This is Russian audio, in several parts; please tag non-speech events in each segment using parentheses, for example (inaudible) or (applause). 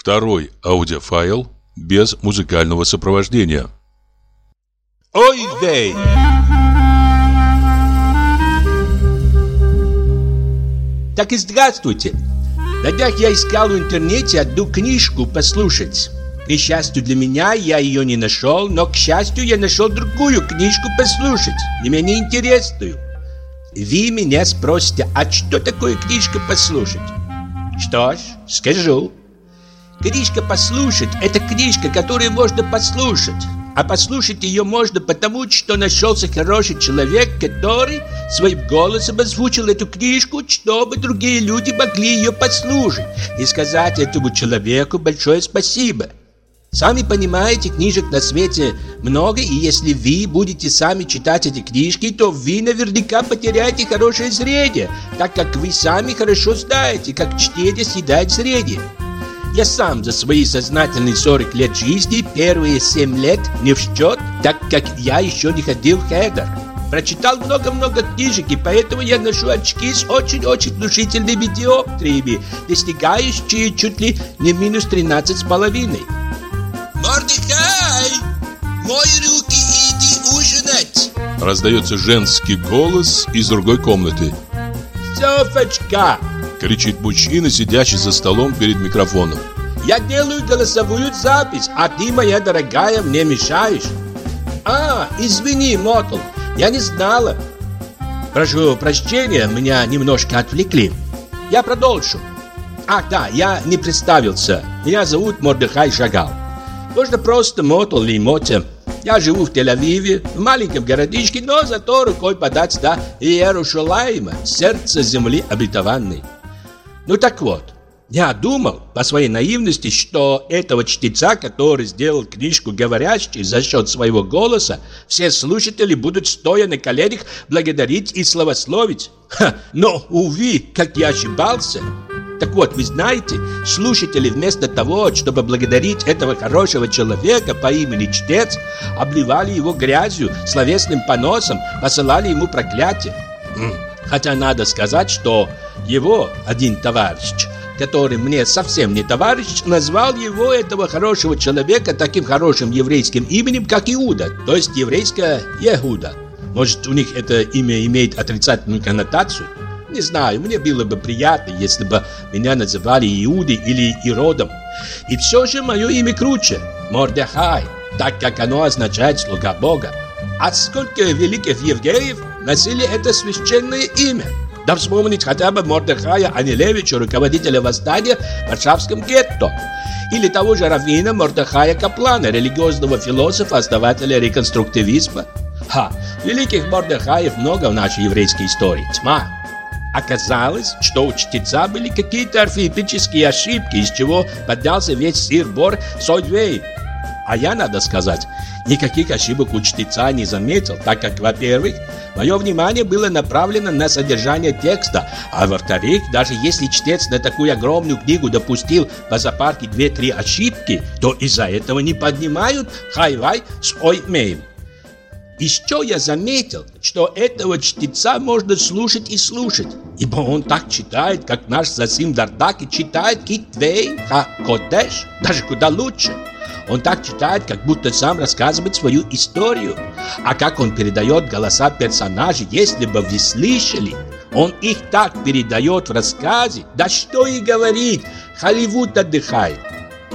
Второй аудиофайл без музыкального сопровождения. Ой, вей! Так и здравствуйте. На днях я искал в интернете одну книжку послушать. К несчастью для меня, я ее не нашел, но, к счастью, я нашел другую книжку послушать, не менее интересную. Вы меня спросите, а что такое книжка послушать? Что ж, скажу. Книжка послушать – это книжка, которую можно послушать. А послушать ее можно потому, что нашелся хороший человек, который своим голосом озвучил эту книжку, чтобы другие люди могли ее послушать и сказать этому человеку большое спасибо. Сами понимаете, книжек на свете много, и если вы будете сами читать эти книжки, то вы наверняка потеряете хорошее зрение, так как вы сами хорошо знаете, как чтение съедает зрение. Я сам за свои сознательные 40 лет жизни первые 7 лет не в счет, так как я еще не ходил в хедер. Прочитал много-много книжек, и поэтому я ношу очки с очень-очень внушительными диоптриями, достигающие чуть ли не минус 13 с половиной. Мордекай, мой руки иди ужинать. Раздается женский голос из другой комнаты. Софочка, Кричит мужчина, сидящий за столом перед микрофоном. Я делаю голосовую запись, а ты, моя дорогая, мне мешаешь. А, извини, Мотл, я не знала. Прошу прощения, меня немножко отвлекли. Я продолжу. Ах, да, я не представился. Меня зовут Мордыхай Шагал. Можно просто Мотл или Мотя. Я живу в Тель-Авиве, в маленьком городишке, но зато рукой подать до Иерушалайма, сердце земли обетованной. Ну так вот, я думал по своей наивности, что этого чтеца, который сделал книжку говорящей за счет своего голоса, все слушатели будут стоя на коленях благодарить и славословить. Ха, но, увы, как я ошибался. Так вот, вы знаете, слушатели вместо того, чтобы благодарить этого хорошего человека по имени Чтец, обливали его грязью, словесным поносом, посылали ему проклятие. Хотя надо сказать, что его один товарищ, который мне совсем не товарищ, назвал его, этого хорошего человека, таким хорошим еврейским именем, как Иуда, то есть еврейское Егуда. Может, у них это имя имеет отрицательную коннотацию? Не знаю, мне было бы приятно, если бы меня называли Иудой или Иродом. И все же мое имя круче – Мордехай, так как оно означает «слуга Бога». А сколько великих евреев носили это священное имя? Да вспомнить хотя бы Мордехая Анилевича, руководителя восстания в Варшавском гетто. Или того же раввина Мордехая Каплана, религиозного философа, основателя реконструктивизма. Ха, великих Мордехаев много в нашей еврейской истории, тьма. Оказалось, что у чтеца были какие-то орфеепические ошибки, из чего поднялся весь сыр-бор Сойдвей. А я, надо сказать, никаких ошибок у чтеца не заметил, так как, во-первых, мое внимание было направлено на содержание текста, а во-вторых, даже если чтец на такую огромную книгу допустил по запарке две-три ошибки, то из-за этого не поднимают хай-вай с ой-меем. Еще я заметил, что этого чтеца можно слушать и слушать, ибо он так читает, как наш Засим Дардак и читает Китвей Ха-Кодеш, даже куда лучше. Он так читает, как будто сам рассказывает свою историю. А как он передает голоса персонажей, если бы вы слышали, он их так передает в рассказе, да что и говорить, Холливуд отдыхает.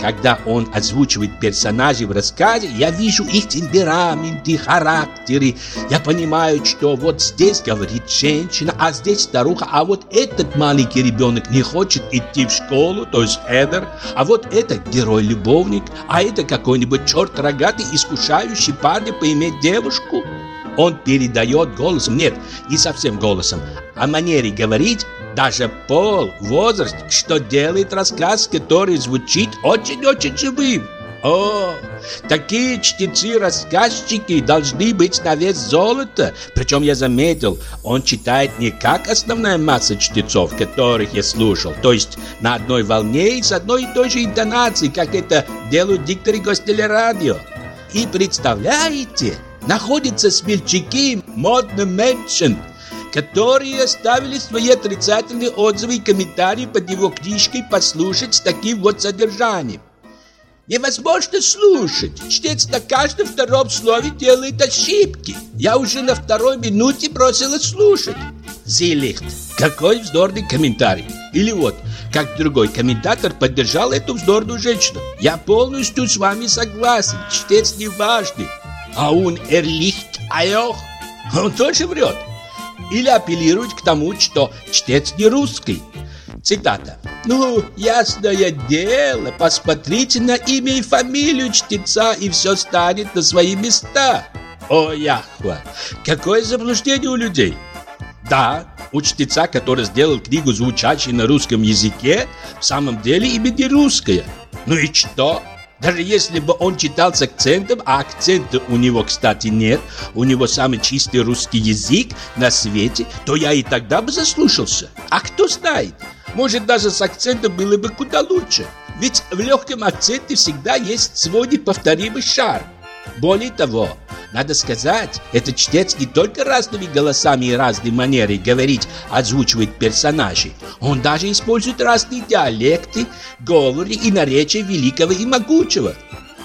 Когда он озвучивает персонажей в рассказе, я вижу их темпераменты, характеры. Я понимаю, что вот здесь говорит женщина, а здесь старуха, а вот этот маленький ребенок не хочет идти в школу, то есть Эдер, а вот этот герой-любовник, а это какой-нибудь черт рогатый, искушающий парня поиметь девушку. Он передает голосом, нет, не совсем голосом, а манере говорить даже пол, возраст, что делает рассказ, который звучит очень-очень живым. О, такие чтецы-рассказчики должны быть на вес золота. Причем я заметил, он читает не как основная масса чтецов, которых я слушал, то есть на одной волне и с одной и той же интонацией, как это делают дикторы гостелерадио. И представляете, находятся смельчаки, модным меньшин, которые оставили свои отрицательные отзывы и комментарии под его книжкой послушать с таким вот содержанием. Невозможно слушать. Чтец на каждом втором слове делает ошибки. Я уже на второй минуте бросила слушать. Зилихт. Какой вздорный комментарий. Или вот, как другой комментатор поддержал эту вздорную женщину. Я полностью с вами согласен. Чтец не важный. А он эрлихт айох. Он тоже врет. Или апеллирует к тому, что чтец не русский. Цитата. «Ну, ясное дело, посмотрите на имя и фамилию чтеца, и все станет на свои места». О, Яхва, какое заблуждение у людей. Да, у чтеца, который сделал книгу, звучащую на русском языке, в самом деле имя не русское. Ну и что? Даже если бы он читал с акцентом, а акцента у него, кстати, нет, у него самый чистый русский язык на свете, то я и тогда бы заслушался. А кто знает, может, даже с акцентом было бы куда лучше. Ведь в легком акценте всегда есть свой неповторимый шар. Более того, надо сказать, этот чтец не только разными голосами и разной манерой говорить озвучивает персонажей, он даже использует разные диалекты, говоры и наречия великого и могучего.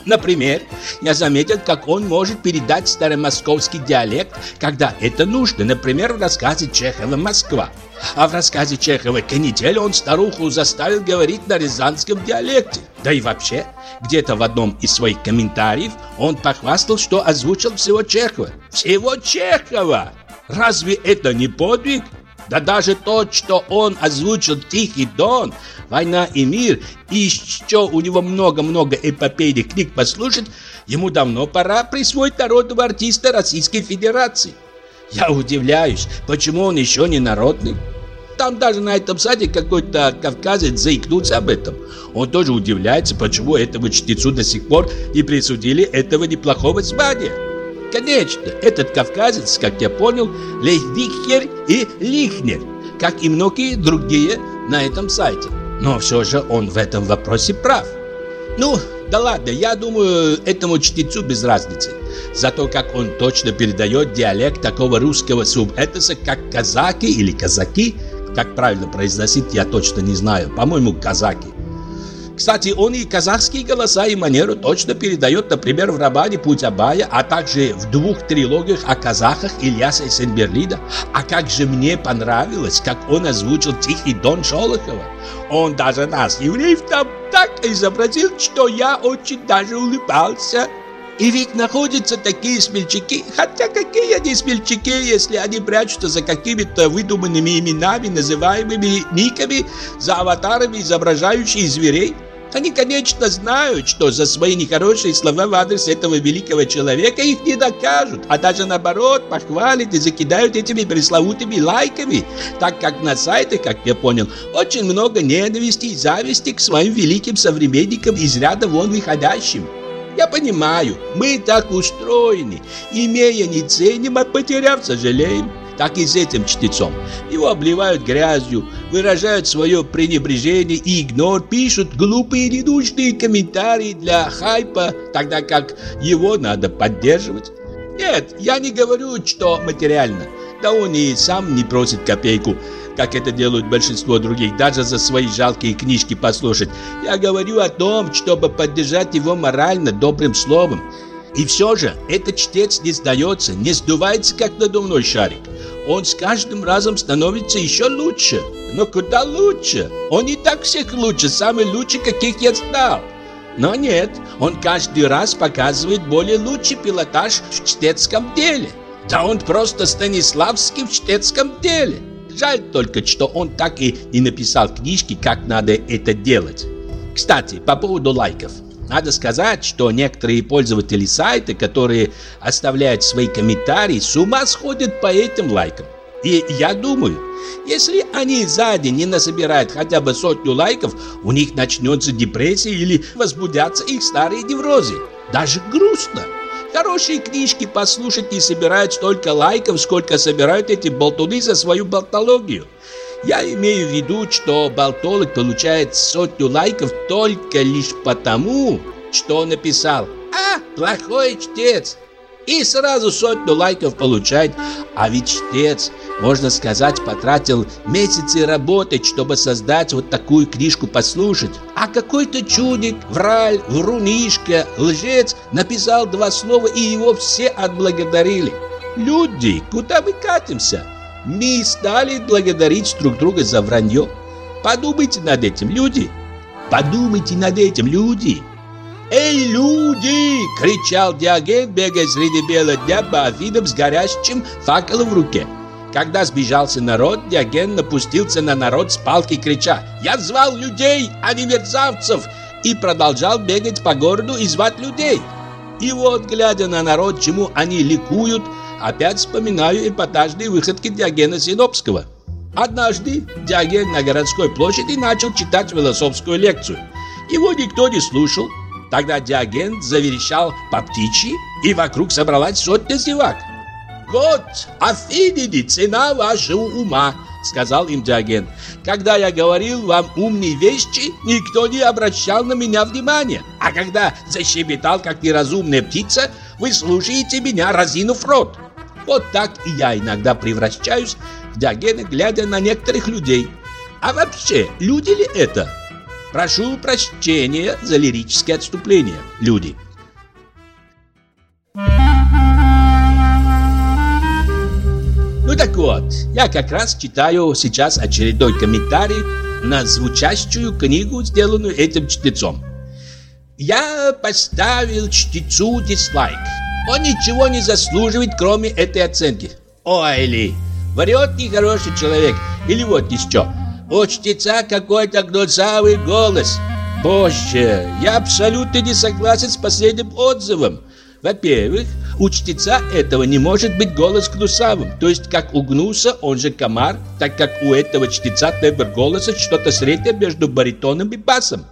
Например, я заметил, как он может передать старомосковский диалект, когда это нужно, например, в рассказе Чехова «Москва». А в рассказе Чехова «Канитель» он старуху заставил говорить на рязанском диалекте. Да и вообще, где-то в одном из своих комментариев он похвастал, что озвучил всего Чехова. Всего Чехова! Разве это не подвиг? Да даже то, что он озвучил «Тихий дон», «Война и мир» и еще у него много-много эпопейных книг послушать, ему давно пора присвоить народного артиста Российской Федерации. Я удивляюсь, почему он еще не народный. Там даже на этом сайте какой-то кавказец заикнулся об этом. Он тоже удивляется, почему этому чтецу до сих пор не присудили этого неплохого звания. Конечно, этот кавказец, как я понял, Лейхвихер и Лихнер, как и многие другие на этом сайте. Но все же он в этом вопросе прав. Ну, да ладно, я думаю, этому чтецу без разницы. Зато как он точно передает диалект такого русского субэтоса, как казаки или казаки, как правильно произносить, я точно не знаю, по-моему, казаки. Кстати, он и казахские голоса и манеру точно передает, например, в романе «Путь Абая», а также в двух трилогиях о казахах Ильяса Сенберлида. А как же мне понравилось, как он озвучил Тихий Дон Шолохова. Он даже нас, евреев, там так изобразил, что я очень даже улыбался. И ведь находятся такие смельчаки, хотя какие они смельчаки, если они прячутся за какими-то выдуманными именами, называемыми никами, за аватарами, изображающими зверей. Они, конечно, знают, что за свои нехорошие слова в адрес этого великого человека их не докажут, а даже наоборот похвалят и закидают этими пресловутыми лайками, так как на сайтах, как я понял, очень много ненависти и зависти к своим великим современникам из ряда вон выходящим. Я понимаю, мы так устроены, имея не ценим, а потеряв сожалеем так и с этим чтецом. Его обливают грязью, выражают свое пренебрежение и игнор, пишут глупые ненужные комментарии для хайпа, тогда как его надо поддерживать. Нет, я не говорю, что материально. Да он и сам не просит копейку, как это делают большинство других, даже за свои жалкие книжки послушать. Я говорю о том, чтобы поддержать его морально добрым словом. И все же этот чтец не сдается, не сдувается, как надувной шарик. Он с каждым разом становится еще лучше. Но куда лучше? Он и так всех лучше, самый лучший, каких я знал. Но нет, он каждый раз показывает более лучший пилотаж в чтецком деле. Да он просто Станиславский в чтецком деле. Жаль только, что он так и не написал книжки, как надо это делать. Кстати, по поводу лайков. Надо сказать, что некоторые пользователи сайта, которые оставляют свои комментарии, с ума сходят по этим лайкам. И я думаю, если они за день не насобирают хотя бы сотню лайков, у них начнется депрессия или возбудятся их старые неврозы. Даже грустно. Хорошие книжки послушать не собирают столько лайков, сколько собирают эти болтуны за свою болтологию. Я имею в виду, что болтолог получает сотню лайков только лишь потому, что он написал «А, плохой чтец» и сразу сотню лайков получает. А ведь чтец, можно сказать, потратил месяцы работать, чтобы создать вот такую книжку послушать. А какой-то чудик, враль, врунишка, лжец написал два слова, и его все отблагодарили. Люди, куда мы катимся? Мы стали благодарить друг друга за вранье. Подумайте над этим, люди. Подумайте над этим, люди. «Эй, люди!» — кричал Диоген, бегая среди бела дня по Афинам с горящим факелом в руке. Когда сбежался народ, Диоген напустился на народ с палкой, крича «Я звал людей, а не мерзавцев!» и продолжал бегать по городу и звать людей. И вот, глядя на народ, чему они ликуют, опять вспоминаю эпатажные выходки Диогена Синопского. Однажды Диоген на городской площади начал читать философскую лекцию. Его никто не слушал, Тогда Диоген заверещал по птичьи, и вокруг собралась сотня зевак. «Вот, Афиниди, цена вашего ума!» Сказал им Диоген. «Когда я говорил вам умные вещи, никто не обращал на меня внимания. А когда защебетал, как неразумная птица, вы слушаете меня, разинув рот. Вот так и я иногда превращаюсь в Диогена, глядя на некоторых людей. А вообще, люди ли это?» Прошу прощения за лирические отступления, люди. Ну так вот, я как раз читаю сейчас очередной комментарий на звучащую книгу, сделанную этим чтецом. Я поставил чтецу дизлайк. Он ничего не заслуживает, кроме этой оценки. Ой ли, врет нехороший человек, или вот еще. У какой-то гнусавый голос. Боже, я абсолютно не согласен с последним отзывом. Во-первых, у чтеца этого не может быть голос гнусавым, то есть как у гнуса, он же комар, так как у этого чтеца тембр голоса что-то среднее между баритоном и басом.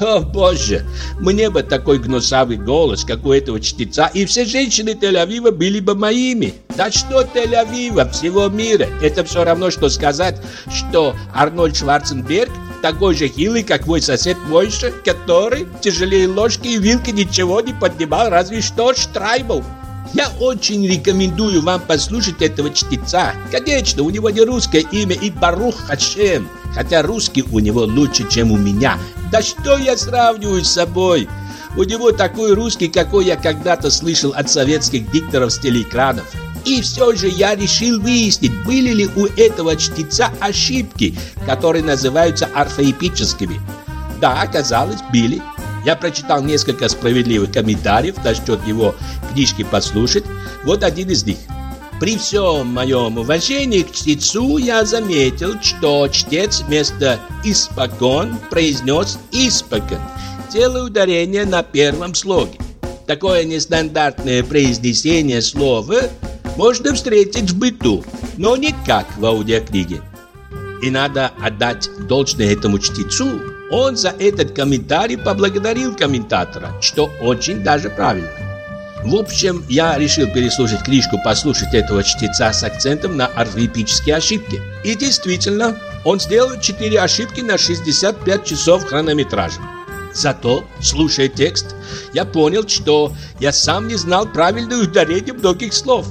О боже, мне бы такой гнусавый голос, как у этого чтеца, и все женщины Тель-Авива были бы моими. Да что Тель-Авива, всего мира. Это все равно, что сказать, что Арнольд Шварценберг такой же хилый, как мой сосед Мойша, который тяжелее ложки и вилки ничего не поднимал, разве что Штрайбл. Я очень рекомендую вам послушать этого чтеца. Конечно, у него не русское имя и Барух Хашем, хотя русский у него лучше, чем у меня. Да что я сравниваю с собой? У него такой русский, какой я когда-то слышал от советских дикторов с телеэкранов. И все же я решил выяснить, были ли у этого чтеца ошибки, которые называются орфоэпическими. Да, оказалось, были. Я прочитал несколько справедливых комментариев насчет его книжки «Послушать». Вот один из них. При всем моем уважении к чтецу я заметил, что чтец вместо «испокон» произнес «испокон», делая ударение на первом слоге. Такое нестандартное произнесение слова можно встретить в быту, но никак в аудиокниге. И надо отдать должное этому чтецу, он за этот комментарий поблагодарил комментатора, что очень даже правильно. В общем, я решил переслушать книжку, послушать этого чтеца с акцентом на орфоэпические ошибки. И действительно, он сделал 4 ошибки на 65 часов хронометража. Зато, слушая текст, я понял, что я сам не знал правильное ударение многих слов.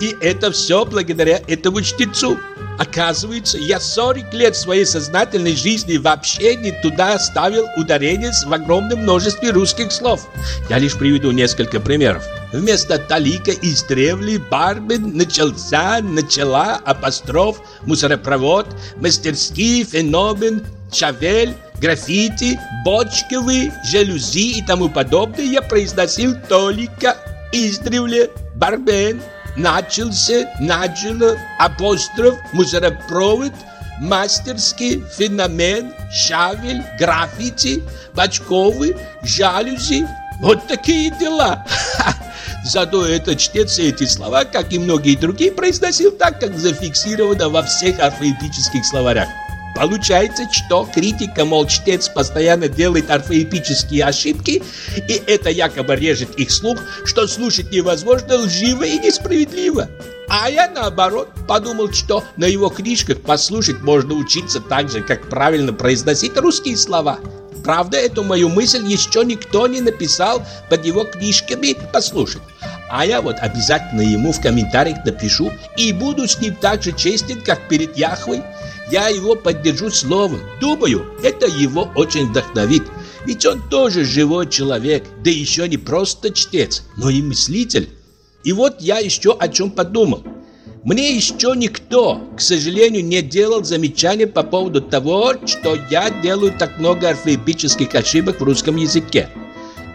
И это все благодаря этому чтецу. Оказывается, я 40 лет своей сознательной жизни вообще не туда ставил ударение в огромном множестве русских слов. Я лишь приведу несколько примеров. Вместо талика из древли бармен начался, начала, апостроф, мусоропровод, мастерский, феномен, шавель, граффити, бочковые, жалюзи и тому подобное я произносил только издревле, бармен, начался, начало, апостроф, мусоропровод, мастерский, феномен, шавель, граффити, бочковый, жалюзи. Вот такие дела. (laughs) Зато этот чтец эти слова, как и многие другие, произносил так, как зафиксировано во всех орфоэпических словарях. Получается, что критика, мол, чтец постоянно делает орфоэпические ошибки, и это якобы режет их слух, что слушать невозможно лживо и несправедливо. А я наоборот подумал, что на его книжках послушать можно учиться так же, как правильно произносить русские слова. Правда, эту мою мысль еще никто не написал под его книжками послушать. А я вот обязательно ему в комментариях напишу и буду с ним так же честен, как перед Яхвой. Я его поддержу словом. Думаю, это его очень вдохновит. Ведь он тоже живой человек, да еще не просто чтец, но и мыслитель. И вот я еще о чем подумал. Мне еще никто, к сожалению, не делал замечания по поводу того, что я делаю так много орфоэпических ошибок в русском языке.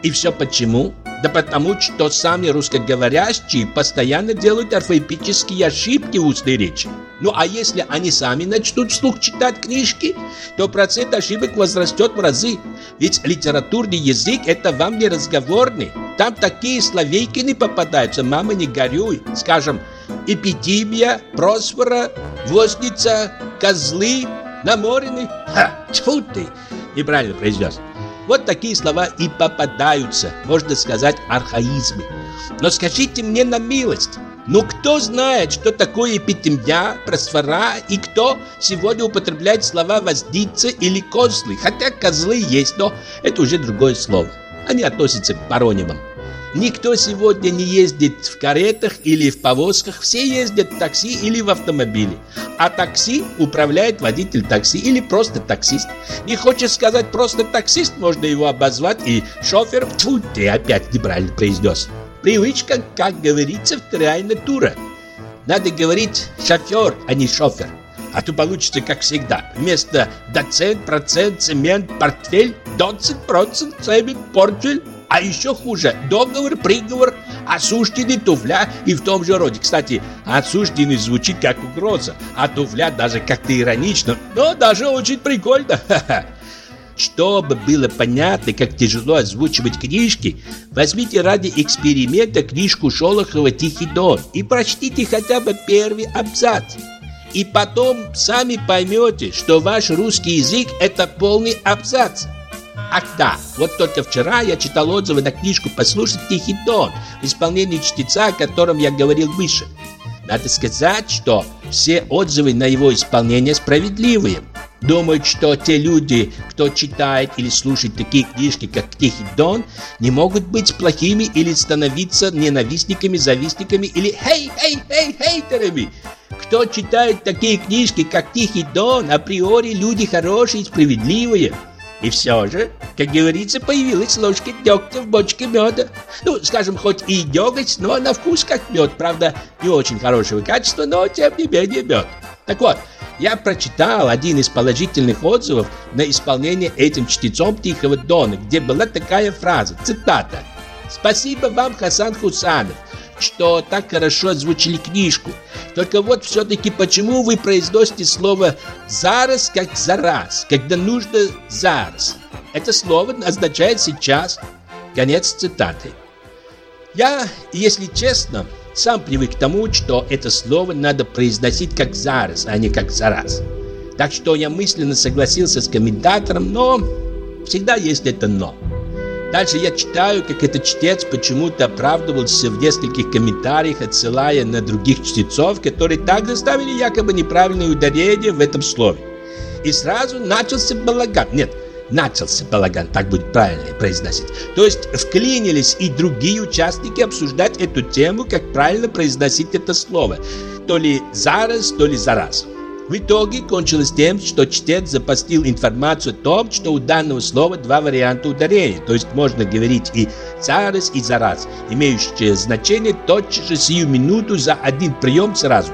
И все почему? Да потому, что сами русскоговорящие постоянно делают орфоэпические ошибки в устной речи. Ну а если они сами начнут вслух читать книжки, то процент ошибок возрастет в разы. Ведь литературный язык это вам не разговорный. Там такие словейкины попадаются, мама не горюй. Скажем, эпидемия, просфора, возница, козлы, наморены. Ха, тьфу ты, неправильно произнес. Вот такие слова и попадаются, можно сказать, архаизмы. Но скажите мне на милость, ну кто знает, что такое эпитемия, просфора и кто сегодня употребляет слова воздица или козлы? Хотя козлы есть, но это уже другое слово. Они относятся к паронимам. Никто сегодня не ездит в каретах или в повозках, все ездят в такси или в автомобиле. А такси управляет водитель такси или просто таксист. Не хочешь сказать просто таксист, можно его обозвать и шофер. Тьфу, ты опять неправильно произнес. Привычка, как говорится, вторая натура. Надо говорить шофер, а не шофер. А то получится, как всегда. Вместо доцент, процент, цемент, портфель, доцент, процент, цемент, портфель. А еще хуже, договор, приговор, осужденный, туфля и в том же роде. Кстати, осужденный звучит как угроза, а туфля даже как-то иронично, но даже очень прикольно. (laughs) Чтобы было понятно, как тяжело озвучивать книжки, возьмите ради эксперимента книжку Шолохова «Тихий дон» и прочтите хотя бы первый абзац. И потом сами поймете, что ваш русский язык – это полный абзац. Ах да, вот только вчера я читал отзывы на книжку «Послушать Тихий Дон» в исполнении чтеца, о котором я говорил выше. Надо сказать, что все отзывы на его исполнение справедливые. Думают, что те люди, кто читает или слушает такие книжки, как «Тихий Дон», не могут быть плохими или становиться ненавистниками, завистниками или «хей-хей-хей, хейтерами». Кто читает такие книжки, как «Тихий Дон», априори люди хорошие и справедливые – и все же, как говорится, появилась ложка дегтя в бочке меда. Ну, скажем, хоть и деготь, но на вкус как мед. Правда, не очень хорошего качества, но тем не менее мед. Так вот, я прочитал один из положительных отзывов на исполнение этим чтецом Тихого Дона, где была такая фраза, цитата. «Спасибо вам, Хасан Хусанов, что так хорошо озвучили книжку. Только вот все-таки почему вы произносите слово «зараз» как «зараз», когда нужно «зараз»? Это слово означает «сейчас». Конец цитаты. Я, если честно, сам привык к тому, что это слово надо произносить как «зараз», а не как «зараз». Так что я мысленно согласился с комментатором, но всегда есть это «но». Дальше я читаю, как этот чтец почему-то оправдывался в нескольких комментариях, отсылая на других чтецов, которые также ставили якобы неправильное ударение в этом слове. И сразу начался балаган. Нет, начался балаган, так будет правильно произносить. То есть вклинились и другие участники обсуждать эту тему, как правильно произносить это слово. То ли зараз, то ли зараз. В итоге кончилось тем, что чтец запостил информацию о том, что у данного слова два варианта ударения, то есть можно говорить и «зараз» и «зараз», имеющие значение тотчас же сию минуту за один прием сразу.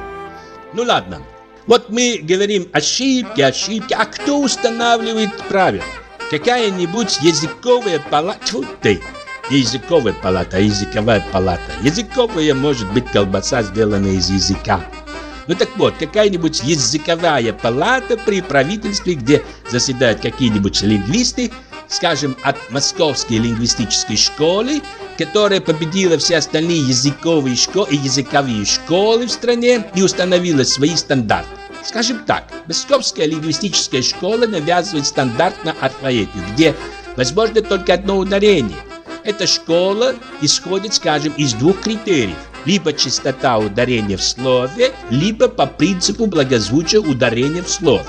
Ну ладно, вот мы говорим ошибки, ошибки, а кто устанавливает правила? Какая-нибудь языковая палата, Тьфу ты, не языковая палата, а языковая палата. Языковая может быть колбаса, сделанная из языка. Ну так вот, какая-нибудь языковая палата при правительстве, где заседают какие-нибудь лингвисты, скажем, от Московской лингвистической школы, которая победила все остальные языковые школы и языковые школы в стране и установила свои стандарты. Скажем так, Московская лингвистическая школа навязывает стандарт на орфоэпию, где возможно только одно ударение. Эта школа исходит, скажем, из двух критериев либо частота ударения в слове, либо по принципу благозвучия ударения в слове.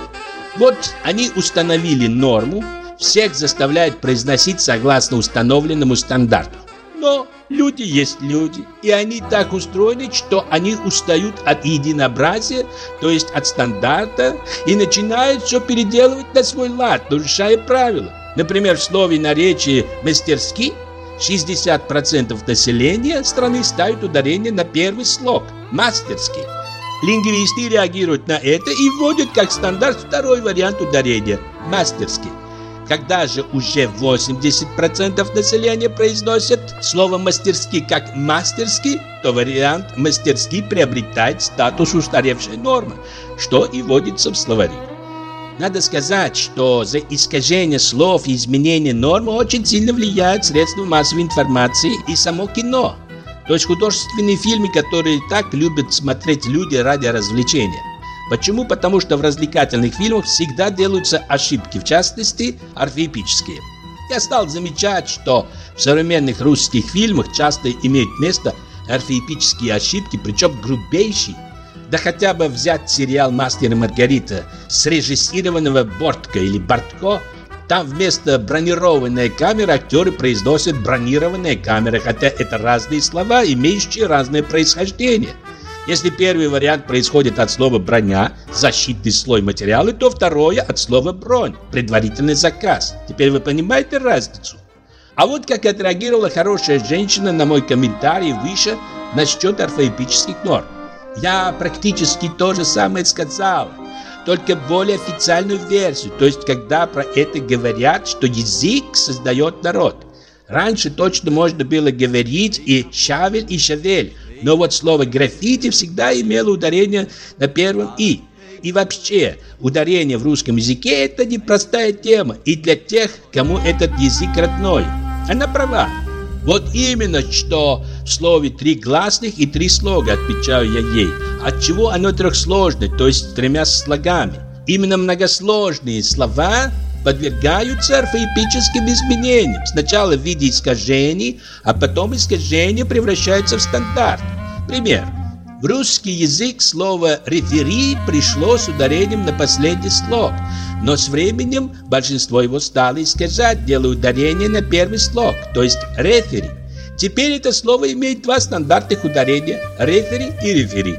Вот они установили норму, всех заставляют произносить согласно установленному стандарту. Но люди есть люди, и они так устроены, что они устают от единообразия, то есть от стандарта, и начинают все переделывать на свой лад, нарушая правила. Например, в слове наречии «мастерски» 60% населения страны ставят ударение на первый слог «мастерский». Лингвисты реагируют на это и вводят как стандарт второй вариант ударения – мастерский. Когда же уже 80% населения произносят слово «мастерски» как «мастерски», то вариант «мастерски» приобретает статус устаревшей нормы, что и вводится в словари. Надо сказать, что за искажение слов и изменение нормы очень сильно влияют средства массовой информации и само кино – то есть художественные фильмы, которые так любят смотреть люди ради развлечения. Почему? Потому что в развлекательных фильмах всегда делаются ошибки, в частности, орфеепические. Я стал замечать, что в современных русских фильмах часто имеют место орфеепические ошибки, причем грубейшие. Да хотя бы взять сериал «Мастер и Маргарита» срежиссированного Бортко или Бортко – там вместо бронированная камера актеры произносят бронированная камера, хотя это разные слова, имеющие разное происхождение. Если первый вариант происходит от слова «броня», защитный слой материала, то второе от слова «бронь», предварительный заказ. Теперь вы понимаете разницу? А вот как отреагировала хорошая женщина на мой комментарий выше насчет орфоэпических норм. Я практически то же самое сказал только более официальную версию, то есть когда про это говорят, что язык создает народ. Раньше точно можно было говорить и «шавель» и «шавель», но вот слово «граффити» всегда имело ударение на первом «и». И вообще, ударение в русском языке – это непростая тема, и для тех, кому этот язык родной. Она права. Вот именно, что в слове три гласных и три слога, отвечаю я ей. Отчего оно трехсложное, то есть с тремя слогами? Именно многосложные слова подвергаются орфоэпическим изменениям. Сначала в виде искажений, а потом искажения превращаются в стандарт. Пример. В русский язык слово «рефери» пришло с ударением на последний слог, но с временем большинство его стало искажать, делая ударение на первый слог, то есть «рефери». Теперь это слово имеет два стандартных ударения – рефери и рефери.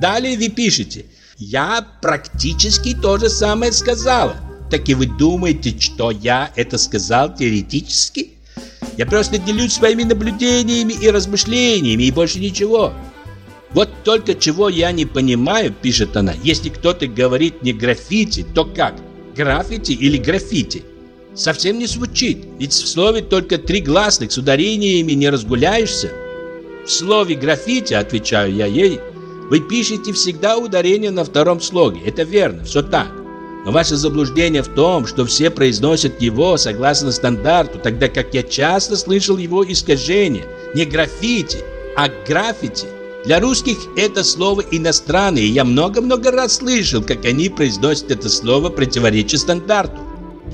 Далее вы пишете «Я практически то же самое сказала». Так и вы думаете, что я это сказал теоретически? Я просто делюсь своими наблюдениями и размышлениями, и больше ничего. Вот только чего я не понимаю, пишет она, если кто-то говорит не граффити, то как? Граффити или граффити? Совсем не звучит, ведь в слове только три гласных, с ударениями не разгуляешься. В слове граффити, отвечаю я ей, вы пишете всегда ударение на втором слоге, это верно, все так. Но ваше заблуждение в том, что все произносят его согласно стандарту, тогда как я часто слышал его искажение, не граффити, а граффити – для русских это слово иностранное, и я много-много раз слышал, как они произносят это слово противоречия стандарту.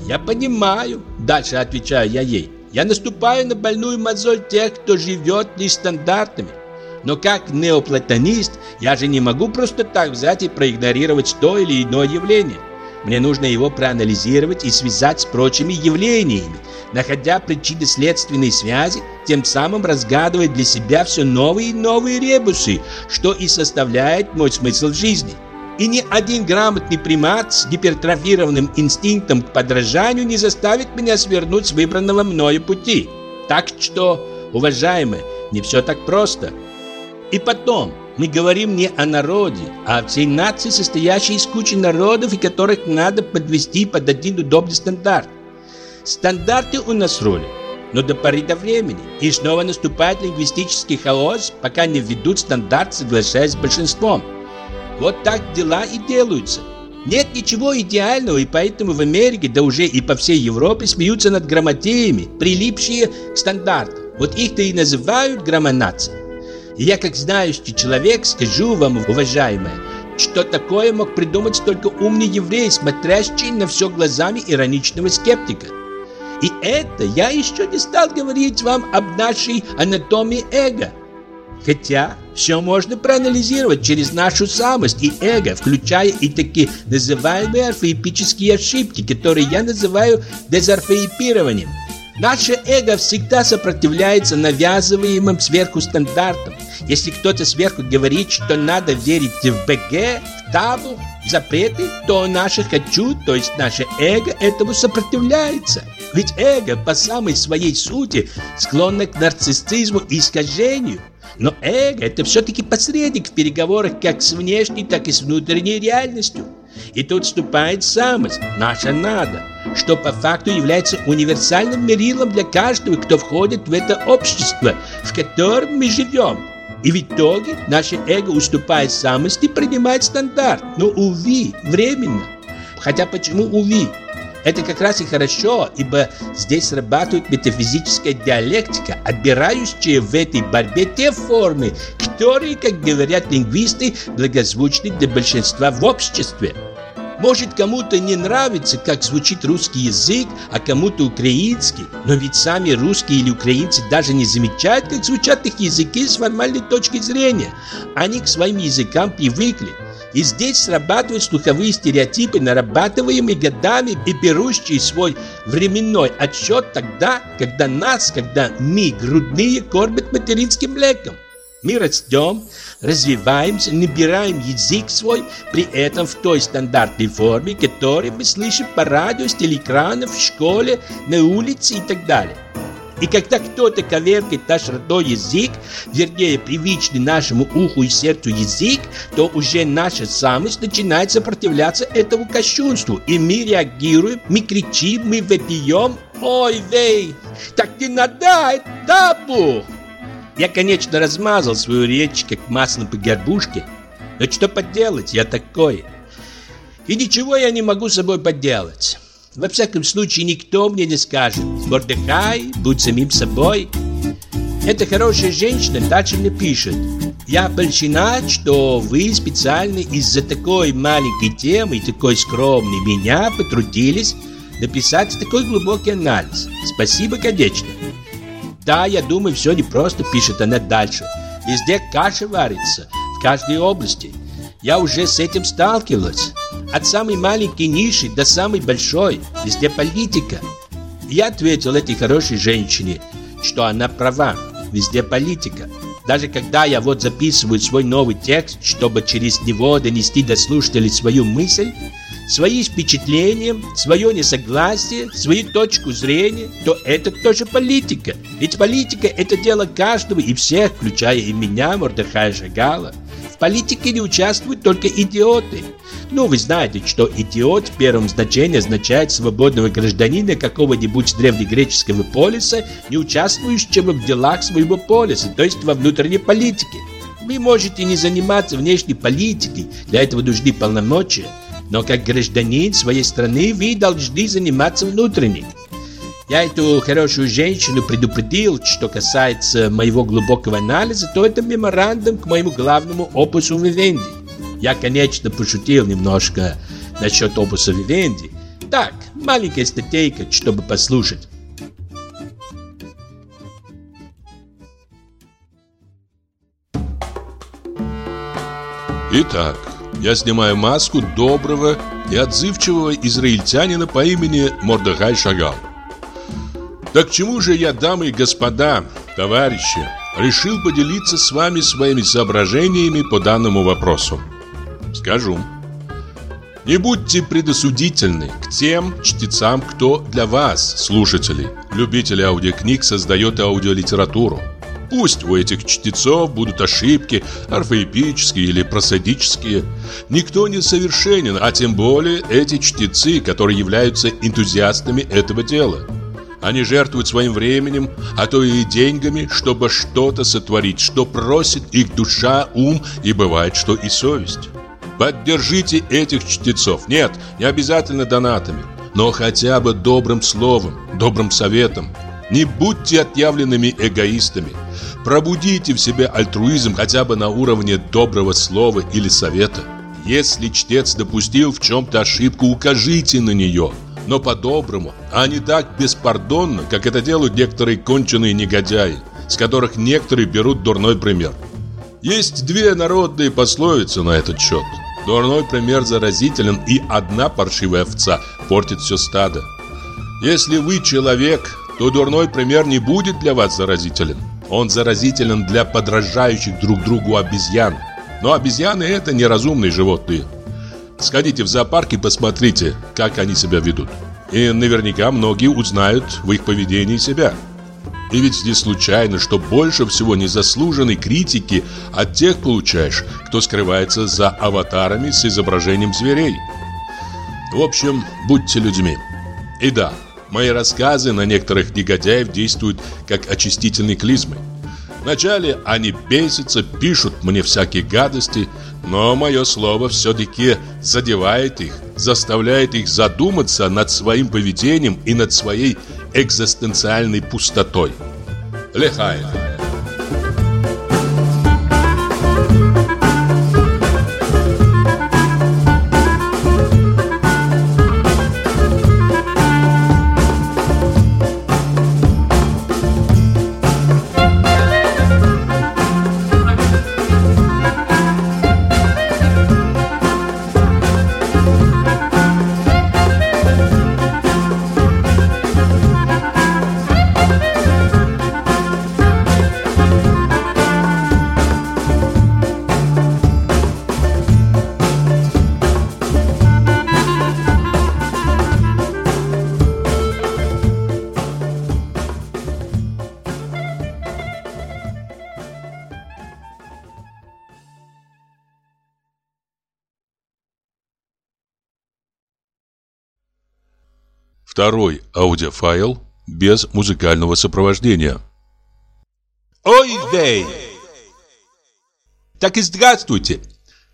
Я понимаю, дальше отвечаю я ей. Я наступаю на больную мозоль тех, кто живет нестандартами. Но как неоплатонист, я же не могу просто так взять и проигнорировать то или иное явление. Мне нужно его проанализировать и связать с прочими явлениями, находя причины следственной связи, тем самым разгадывая для себя все новые и новые ребусы, что и составляет мой смысл жизни. И ни один грамотный примат с гипертрофированным инстинктом к подражанию не заставит меня свернуть с выбранного мною пути. Так что, уважаемые, не все так просто. И потом, мы говорим не о народе, а о всей нации, состоящей из кучи народов, и которых надо подвести под один удобный стандарт. Стандарты у нас роли, но до поры до времени. И снова наступает лингвистический хаос, пока не введут стандарт, соглашаясь с большинством. Вот так дела и делаются. Нет ничего идеального, и поэтому в Америке, да уже и по всей Европе смеются над грамотеями, прилипшие к стандарту. Вот их-то и называют граммонацией. И я, как знающий человек, скажу вам, уважаемая, что такое мог придумать только умный еврей, смотрящий на все глазами ироничного скептика. И это я еще не стал говорить вам об нашей анатомии эго. Хотя все можно проанализировать через нашу самость и эго, включая и такие называемые орфоэпические ошибки, которые я называю дезорфоэпированием. Наше эго всегда сопротивляется навязываемым сверху стандартам. Если кто-то сверху говорит, что надо верить в БГ, в табу, в запреты, то наше «хочу», то есть наше эго, этому сопротивляется. Ведь эго по самой своей сути склонно к нарциссизму и искажению. Но эго – это все-таки посредник в переговорах как с внешней, так и с внутренней реальностью. И тут вступает самость, наше «надо», что по факту является универсальным мерилом для каждого, кто входит в это общество, в котором мы живем. И в итоге наше эго, уступая самости, принимает стандарт. Но, увы, временно. Хотя почему увы? Это как раз и хорошо, ибо здесь срабатывает метафизическая диалектика, отбирающая в этой борьбе те формы, которые, как говорят лингвисты, благозвучны для большинства в обществе. Может, кому-то не нравится, как звучит русский язык, а кому-то украинский, но ведь сами русские или украинцы даже не замечают, как звучат их языки с формальной точки зрения. Они к своим языкам привыкли. И здесь срабатывают слуховые стереотипы, нарабатываемые годами и берущие свой временной отсчет тогда, когда нас, когда мы, грудные, кормят материнским млеком. Мы растем, развиваемся, набираем язык свой, при этом в той стандартной форме, которую мы слышим по радио, с телеэкранов, в школе, на улице и так далее. И когда кто-то коверкает наш родной язык, вернее, привычный нашему уху и сердцу язык, то уже наша самость начинает сопротивляться этому кощунству. И мы реагируем, мы кричим, мы вопием. Ой, вей, так не надо, это табу! Я, конечно, размазал свою речь, как масло по горбушке, но что поделать, я такой. И ничего я не могу с собой поделать. Во всяком случае, никто мне не скажет «Мордехай, будь самим собой». Эта хорошая женщина дальше мне пишет «Я польщена, что вы специально из-за такой маленькой темы и такой скромной меня потрудились написать такой глубокий анализ. Спасибо, конечно». Да, я думаю, все непросто, пишет она дальше. Везде каша варится, в каждой области. Я уже с этим сталкивалась. От самой маленькой ниши до самой большой, везде политика. Я ответил этой хорошей женщине, что она права, везде политика. Даже когда я вот записываю свой новый текст, чтобы через него донести до слушателей свою мысль, свои впечатления, свое несогласие, свою точку зрения, то это тоже политика. Ведь политика – это дело каждого и всех, включая и меня, Мордыхая Жагала. Политике не участвуют только идиоты. Ну, вы знаете, что идиот в первом значении означает свободного гражданина какого-нибудь древнегреческого полиса, не участвующего в делах своего полиса, то есть во внутренней политике. Вы можете не заниматься внешней политикой, для этого нужны полномочия, но как гражданин своей страны вы должны заниматься внутренней. Я эту хорошую женщину предупредил, что касается моего глубокого анализа, то это меморандум к моему главному опусу Вивенди. Я, конечно, пошутил немножко насчет опуса Вивенди. Так, маленькая статейка, чтобы послушать. Итак, я снимаю маску доброго и отзывчивого израильтянина по имени Мордыхай Шагал. Так чему же я, дамы и господа, товарищи, решил поделиться с вами своими соображениями по данному вопросу? Скажу. Не будьте предосудительны к тем чтецам, кто для вас, слушателей, любители аудиокниг, создает аудиолитературу. Пусть у этих чтецов будут ошибки, орфоэпические или просадические. Никто не совершенен, а тем более эти чтецы, которые являются энтузиастами этого дела. Они жертвуют своим временем, а то и деньгами, чтобы что-то сотворить, что просит их душа, ум и бывает, что и совесть. Поддержите этих чтецов. Нет, не обязательно донатами, но хотя бы добрым словом, добрым советом. Не будьте отъявленными эгоистами. Пробудите в себе альтруизм хотя бы на уровне доброго слова или совета. Если чтец допустил в чем-то ошибку, укажите на нее, но по-доброму, а не так беспардонно, как это делают некоторые конченые негодяи, с которых некоторые берут дурной пример. Есть две народные пословицы на этот счет. Дурной пример заразителен, и одна паршивая овца портит все стадо. Если вы человек, то дурной пример не будет для вас заразителен. Он заразителен для подражающих друг другу обезьян. Но обезьяны это неразумные животные. Сходите в зоопарк и посмотрите, как они себя ведут. И наверняка многие узнают в их поведении себя. И ведь не случайно, что больше всего незаслуженной критики от тех получаешь, кто скрывается за аватарами с изображением зверей. В общем, будьте людьми. И да, мои рассказы на некоторых негодяев действуют как очистительные клизмы. Вначале они бесятся, пишут мне всякие гадости, но мое слово все-таки задевает их, заставляет их задуматься над своим поведением и над своей экзистенциальной пустотой. Лехаев. Второй аудиофайл без музыкального сопровождения. Ой, вей! Так и здравствуйте.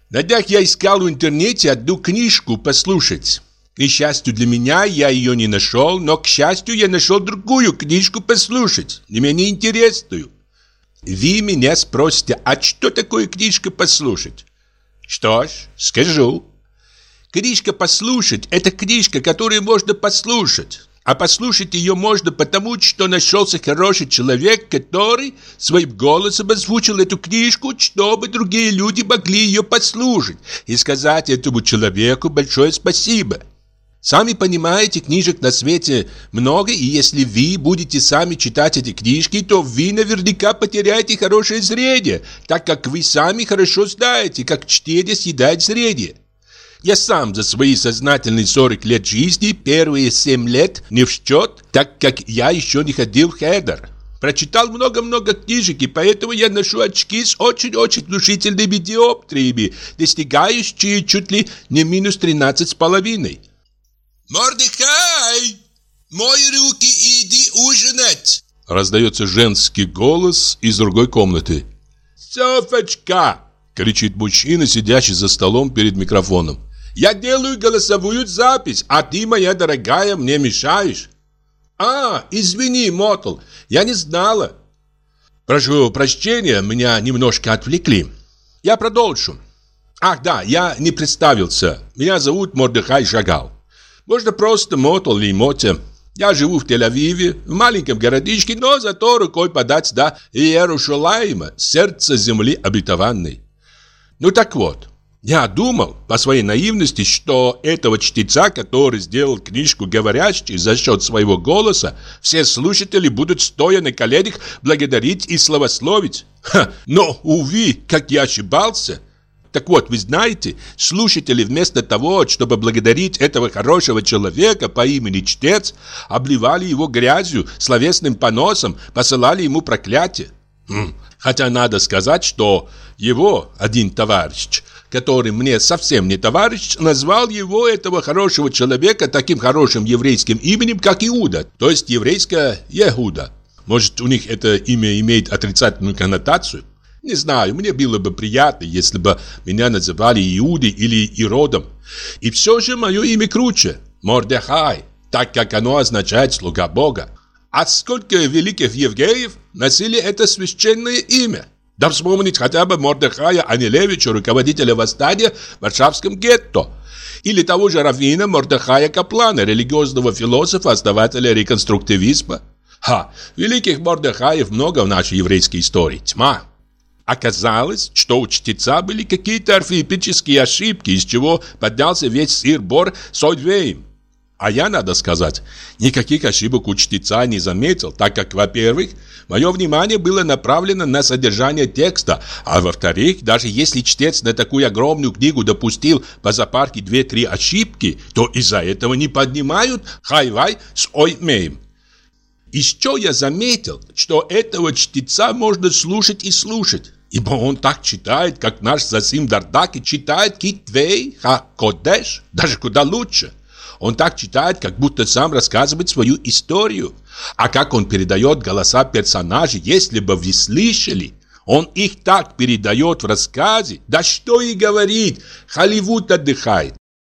На днях я искал в интернете одну книжку послушать. К несчастью для меня, я ее не нашел, но, к счастью, я нашел другую книжку послушать, не менее интересную. Вы меня спросите, а что такое книжка послушать? Что ж, скажу. Книжка «Послушать» — это книжка, которую можно послушать. А послушать ее можно потому, что нашелся хороший человек, который своим голосом озвучил эту книжку, чтобы другие люди могли ее послушать и сказать этому человеку большое спасибо. Сами понимаете, книжек на свете много, и если вы будете сами читать эти книжки, то вы наверняка потеряете хорошее зрение, так как вы сами хорошо знаете, как чтение съедает зрение. Я сам за свои сознательные 40 лет жизни первые 7 лет не в счет, так как я еще не ходил в хедер. Прочитал много-много книжек, и поэтому я ношу очки с очень-очень внушительными диоптриями, достигающие чуть ли не минус 13 с половиной. Мордыхай, мой руки иди ужинать. Раздается женский голос из другой комнаты. «Софочка!» — кричит мужчина, сидящий за столом перед микрофоном. Я делаю голосовую запись, а ты, моя дорогая, мне мешаешь. А, извини, Мотл, я не знала. Прошу прощения, меня немножко отвлекли. Я продолжу. Ах, да, я не представился. Меня зовут Мордыхай Шагал. Можно просто Мотл или Мотя. Я живу в Тель-Авиве, в маленьком городишке, но зато рукой подать до Иерушалайма, сердца земли обетованной. Ну так вот, я думал, по своей наивности, что этого чтеца, который сделал книжку говорящей за счет своего голоса, все слушатели будут стоя на коленях благодарить и славословить. Ха, но, уви, как я ошибался. Так вот, вы знаете, слушатели вместо того, чтобы благодарить этого хорошего человека по имени Чтец, обливали его грязью, словесным поносом, посылали ему проклятие. Хм, хотя надо сказать, что его один товарищ – который мне совсем не товарищ, назвал его, этого хорошего человека, таким хорошим еврейским именем, как Иуда, то есть еврейское Егуда. Может, у них это имя имеет отрицательную коннотацию? Не знаю, мне было бы приятно, если бы меня называли Иудой или Иродом. И все же мое имя круче – Мордехай, так как оно означает «слуга Бога». А сколько великих евреев носили это священное имя – да вспомнить хотя бы Мордехая Анилевича, руководителя восстания в Варшавском гетто. Или того же раввина Мордехая Каплана, религиозного философа, основателя реконструктивизма. Ха, великих Мордехаев много в нашей еврейской истории, тьма. Оказалось, что у чтеца были какие-то орфеепические ошибки, из чего поднялся весь сыр-бор Сойдвейм. А я, надо сказать, никаких ошибок у чтеца не заметил, так как, во-первых, мое внимание было направлено на содержание текста, а во-вторых, даже если чтец на такую огромную книгу допустил по запарке две-три ошибки, то из-за этого не поднимают хай-вай с ой-меем. Еще я заметил, что этого чтеца можно слушать и слушать, ибо он так читает, как наш Засим Дардаки читает Китвей Ха Кодеш, даже куда лучше. Он так читает, как будто сам рассказывает свою историю. А как он передает голоса персонажей, если бы вы слышали, он их так передает в рассказе, да что и говорить, Холливуд отдыхает.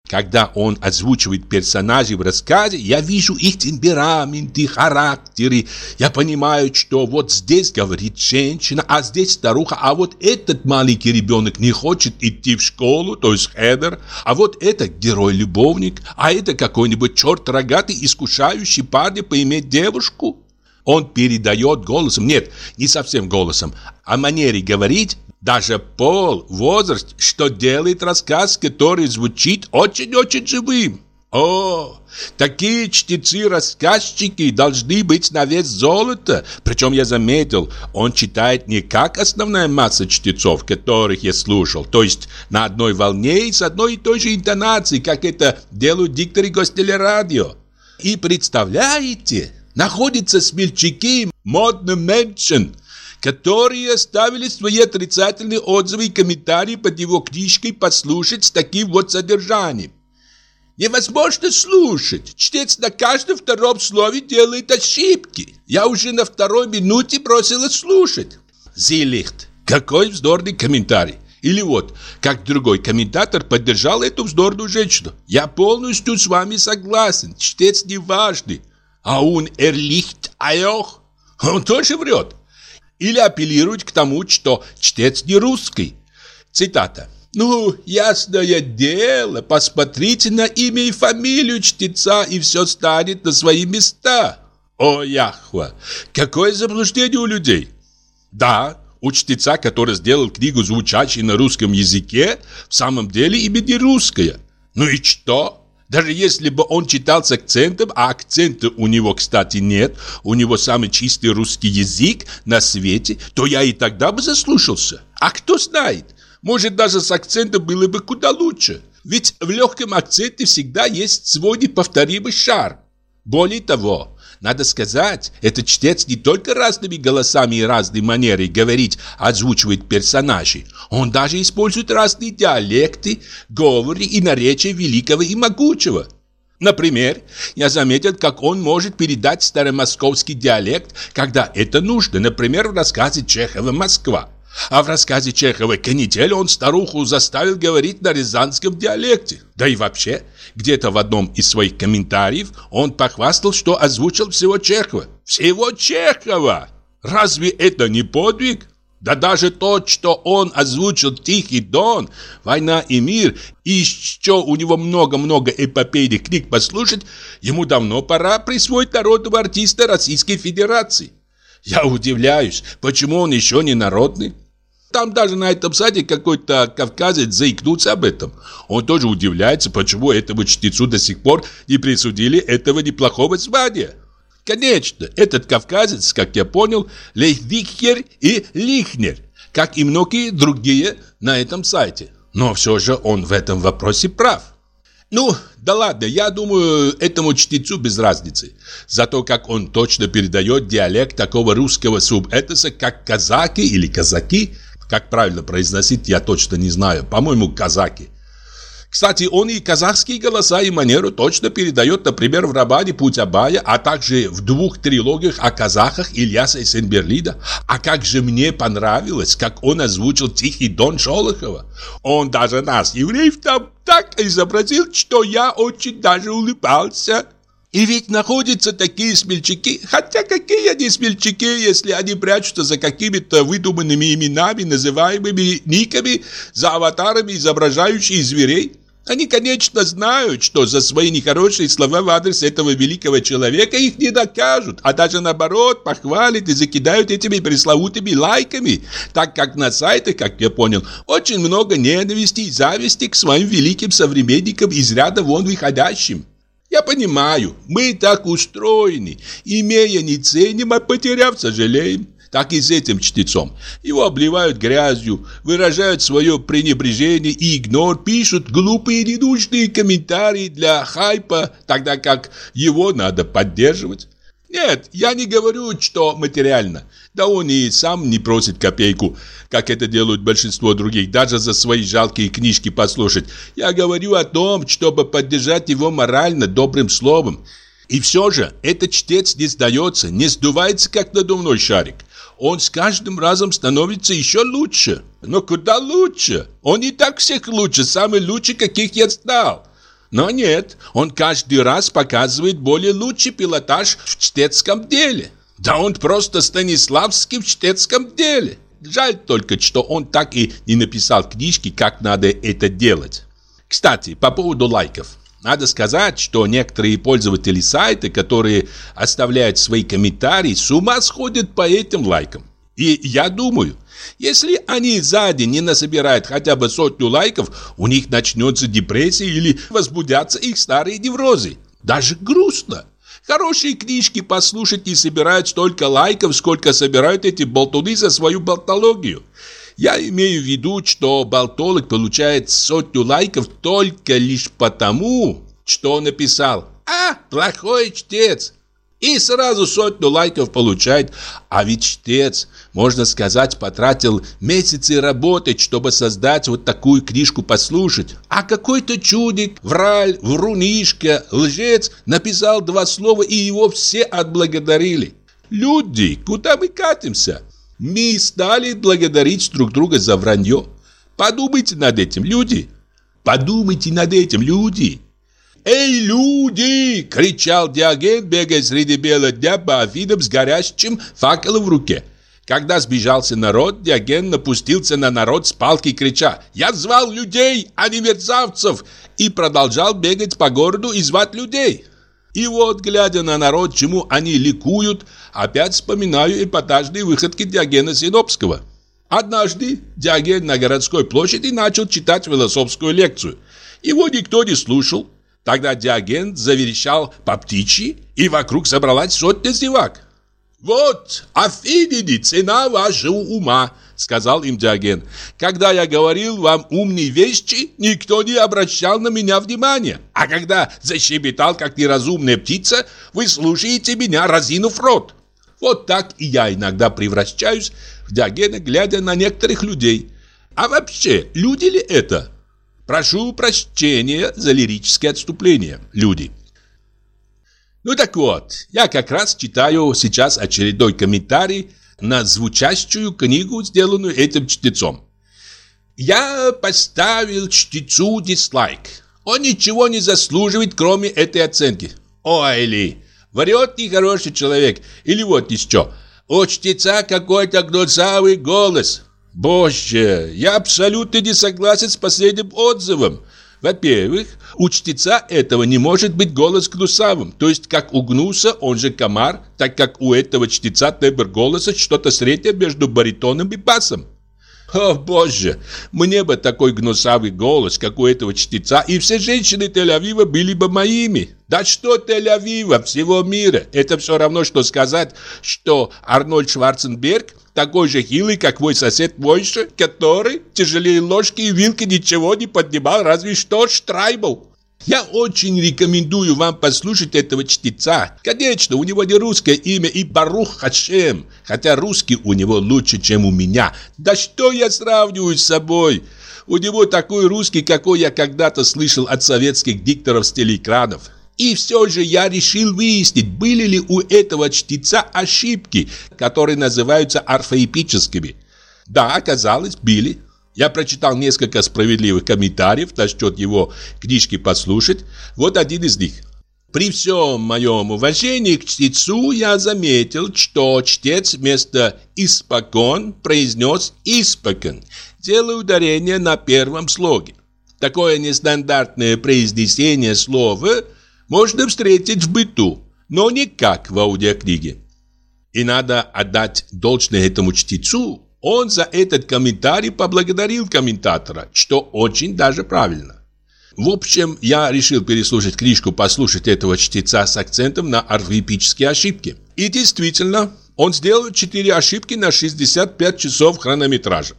Когда он озвучивает персонажей в рассказе, я вижу их темпераменты, характеры. Я понимаю, что вот здесь говорит женщина, а здесь старуха, а вот этот маленький ребенок не хочет идти в школу, то есть Хедер, а вот это герой-любовник, а это какой-нибудь черт рогатый, искушающий парня поиметь девушку. Он передает голосом, нет, не совсем голосом, а манере говорить даже пол, возраст, что делает рассказ, который звучит очень-очень живым. О, такие чтецы-рассказчики должны быть на вес золота. Причем я заметил, он читает не как основная масса чтецов, которых я слушал, то есть на одной волне и с одной и той же интонацией, как это делают дикторы гостелерадио. И представляете, находятся смельчаки, модный меншин – которые оставили свои отрицательные отзывы и комментарии под его книжкой послушать с таким вот содержанием. Невозможно слушать. Чтец на каждом втором слове делает ошибки. Я уже на второй минуте бросила слушать. Зилихт. Какой вздорный комментарий. Или вот, как другой комментатор поддержал эту вздорную женщину. Я полностью с вами согласен. Чтец не важный. А он эрлихт айох. Он тоже врет или апеллировать к тому, что чтец не русский. Цитата. «Ну, ясное дело, посмотрите на имя и фамилию чтеца, и все станет на свои места». О, Яхва, какое заблуждение у людей. Да, у чтеца, который сделал книгу, звучащей на русском языке, в самом деле имя не русское. Ну и что? Даже если бы он читал с акцентом, а акцента у него, кстати, нет, у него самый чистый русский язык на свете, то я и тогда бы заслушался. А кто знает, может даже с акцентом было бы куда лучше. Ведь в легком акценте всегда есть свой неповторимый шар. Более того, надо сказать, этот чтец не только разными голосами и разной манерой говорить озвучивает персонажей. Он даже использует разные диалекты, говоры и наречия великого и могучего. Например, я заметил, как он может передать старомосковский диалект, когда это нужно, например, в рассказе Чехова «Москва». А в рассказе Чехова «Канитель» он старуху заставил говорить на рязанском диалекте. Да и вообще, где-то в одном из своих комментариев он похвастал, что озвучил всего Чехова. Всего Чехова! Разве это не подвиг? Да даже то, что он озвучил «Тихий дон», «Война и мир» и еще у него много-много эпопейных книг послушать, ему давно пора присвоить народного артиста Российской Федерации. Я удивляюсь, почему он еще не народный. Там даже на этом сайте какой-то кавказец заикнулся об этом. Он тоже удивляется, почему этому чтецу до сих пор не присудили этого неплохого звания. Конечно, этот кавказец, как я понял, Лейхвикхер и Лихнер, как и многие другие на этом сайте. Но все же он в этом вопросе прав. Ну, да ладно, я думаю, этому чтецу без разницы. Зато как он точно передает диалект такого русского субэтоса, как казаки или казаки – как правильно произносить, я точно не знаю. По-моему, казаки. Кстати, он и казахские голоса и манеру точно передает, например, в романе «Путь Абая», а также в двух трилогиях о казахах Ильяса и Сен-Берлида. А как же мне понравилось, как он озвучил «Тихий Дон» Шолохова. Он даже нас, евреев, там так изобразил, что я очень даже улыбался. И ведь находятся такие смельчаки, хотя какие они смельчаки, если они прячутся за какими-то выдуманными именами, называемыми никами, за аватарами, изображающими зверей. Они, конечно, знают, что за свои нехорошие слова в адрес этого великого человека их не докажут, а даже наоборот похвалят и закидают этими пресловутыми лайками, так как на сайтах, как я понял, очень много ненависти и зависти к своим великим современникам из ряда вон выходящим. Я понимаю, мы так устроены. Имея не ценим, а потеряв сожалеем. Так и с этим чтецом. Его обливают грязью, выражают свое пренебрежение и игнор, пишут глупые ненужные комментарии для хайпа, тогда как его надо поддерживать. Нет, я не говорю, что материально. Да он и сам не просит копейку, как это делают большинство других, даже за свои жалкие книжки послушать. Я говорю о том, чтобы поддержать его морально, добрым словом. И все же этот чтец не сдается, не сдувается, как надувной шарик. Он с каждым разом становится еще лучше. Но куда лучше? Он и так всех лучше, самый лучший, каких я знал. Но нет, он каждый раз показывает более лучший пилотаж в чтецком деле. Да он просто Станиславский в чтецком деле. Жаль только, что он так и не написал книжки, как надо это делать. Кстати, по поводу лайков. Надо сказать, что некоторые пользователи сайта, которые оставляют свои комментарии, с ума сходят по этим лайкам. И я думаю, если они за день не насобирают хотя бы сотню лайков, у них начнется депрессия или возбудятся их старые неврозы. Даже грустно. Хорошие книжки послушать не собирают столько лайков, сколько собирают эти болтуны за свою болтологию. Я имею в виду, что болтолог получает сотню лайков только лишь потому, что написал «А, плохой чтец!» и сразу сотню лайков получает. А ведь чтец, можно сказать, потратил месяцы работать, чтобы создать вот такую книжку послушать. А какой-то чудик, враль, врунишка, лжец написал два слова, и его все отблагодарили. Люди, куда мы катимся? Мы стали благодарить друг друга за вранье. Подумайте над этим, люди. Подумайте над этим, люди. «Эй, люди!» — кричал Диоген, бегая среди бела дня по Афинам с горящим факелом в руке. Когда сбежался народ, Диоген напустился на народ с палкой, крича «Я звал людей, а не мерзавцев!» и продолжал бегать по городу и звать людей. И вот, глядя на народ, чему они ликуют, опять вспоминаю эпатажные выходки Диогена Синопского. Однажды Диоген на городской площади начал читать философскую лекцию. Его никто не слушал, Тогда Диоген заверещал по птичьи, и вокруг собралась сотня зевак. «Вот, Афиняне, цена вашего ума!» Сказал им Диоген. «Когда я говорил вам умные вещи, никто не обращал на меня внимания. А когда защебетал, как неразумная птица, вы слушаете меня, разинув рот. Вот так и я иногда превращаюсь в Диогена, глядя на некоторых людей. А вообще, люди ли это?» Прошу прощения за лирическое отступление, люди. Ну так вот, я как раз читаю сейчас очередной комментарий на звучащую книгу, сделанную этим чтецом. Я поставил чтецу дизлайк. Он ничего не заслуживает, кроме этой оценки. Ой ли, врет нехороший человек, или вот еще. У чтеца какой-то гнусавый голос. Боже, я абсолютно не согласен с последним отзывом. Во-первых, у чтеца этого не может быть голос гнусавым, то есть как у гнуса, он же комар, так как у этого чтеца тембр голоса что-то среднее между баритоном и басом. О, боже, мне бы такой гнусавый голос, как у этого чтеца, и все женщины Тель-Авива были бы моими. Да что Тель-Авива, всего мира, это все равно, что сказать, что Арнольд Шварценберг – такой же хилый, как мой сосед Мойша, который тяжелее ложки и вилки ничего не поднимал, разве что штрайбл. Я очень рекомендую вам послушать этого чтеца. Конечно, у него не русское имя и Барух Хашем, хотя русский у него лучше, чем у меня. Да что я сравниваю с собой? У него такой русский, какой я когда-то слышал от советских дикторов с телеэкранов. И все же я решил выяснить, были ли у этого чтеца ошибки, которые называются орфоэпическими. Да, оказалось, были. Я прочитал несколько справедливых комментариев насчет его книжки послушать. Вот один из них. При всем моем уважении к чтецу я заметил, что чтец вместо «испокон» произнес «испокон», делая ударение на первом слоге. Такое нестандартное произнесение слова – можно встретить в быту, но никак в аудиокниге. И надо отдать должное этому чтецу, он за этот комментарий поблагодарил комментатора, что очень даже правильно. В общем, я решил переслушать книжку, послушать этого чтеца с акцентом на орфоэпические ошибки. И действительно, он сделал 4 ошибки на 65 часов хронометража.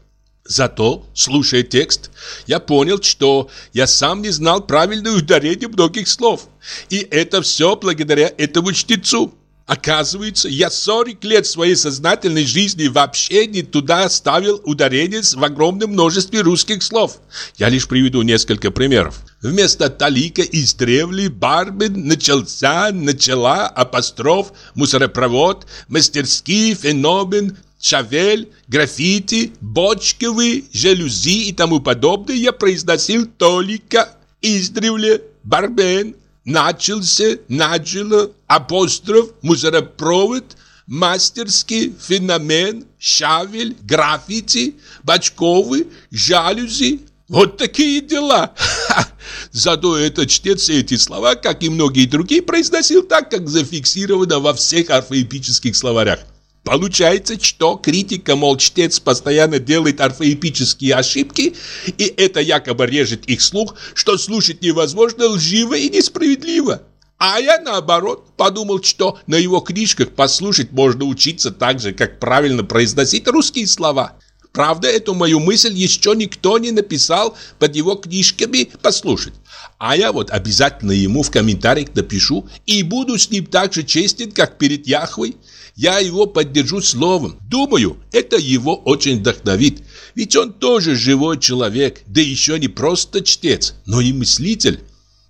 Зато, слушая текст, я понял, что я сам не знал правильное ударение многих слов. И это все благодаря этому чтецу. Оказывается, я 40 лет своей сознательной жизни вообще не туда ставил ударение в огромном множестве русских слов. Я лишь приведу несколько примеров. Вместо талика издревле бармен начался, начала, апостроф, мусоропровод, мастерский, феномен, шавель, граффити, бочковые, жалюзи и тому подобное я произносил только издревле, бармен, начался, начало, апостроф, мусоропровод, мастерский, феномен, шавель, граффити, бочковый, жалюзи. Вот такие дела. Ха! Зато этот чтец эти слова, как и многие другие, произносил так, как зафиксировано во всех орфоэпических словарях. Получается, что критика, мол, чтец постоянно делает орфоэпические ошибки, и это якобы режет их слух, что слушать невозможно лживо и несправедливо. А я, наоборот, подумал, что на его книжках послушать можно учиться так же, как правильно произносить русские слова. Правда, эту мою мысль еще никто не написал под его книжками послушать. А я вот обязательно ему в комментариях напишу и буду с ним так же честен, как перед Яхвой. Я его поддержу словом. Думаю, это его очень вдохновит. Ведь он тоже живой человек, да еще не просто чтец, но и мыслитель.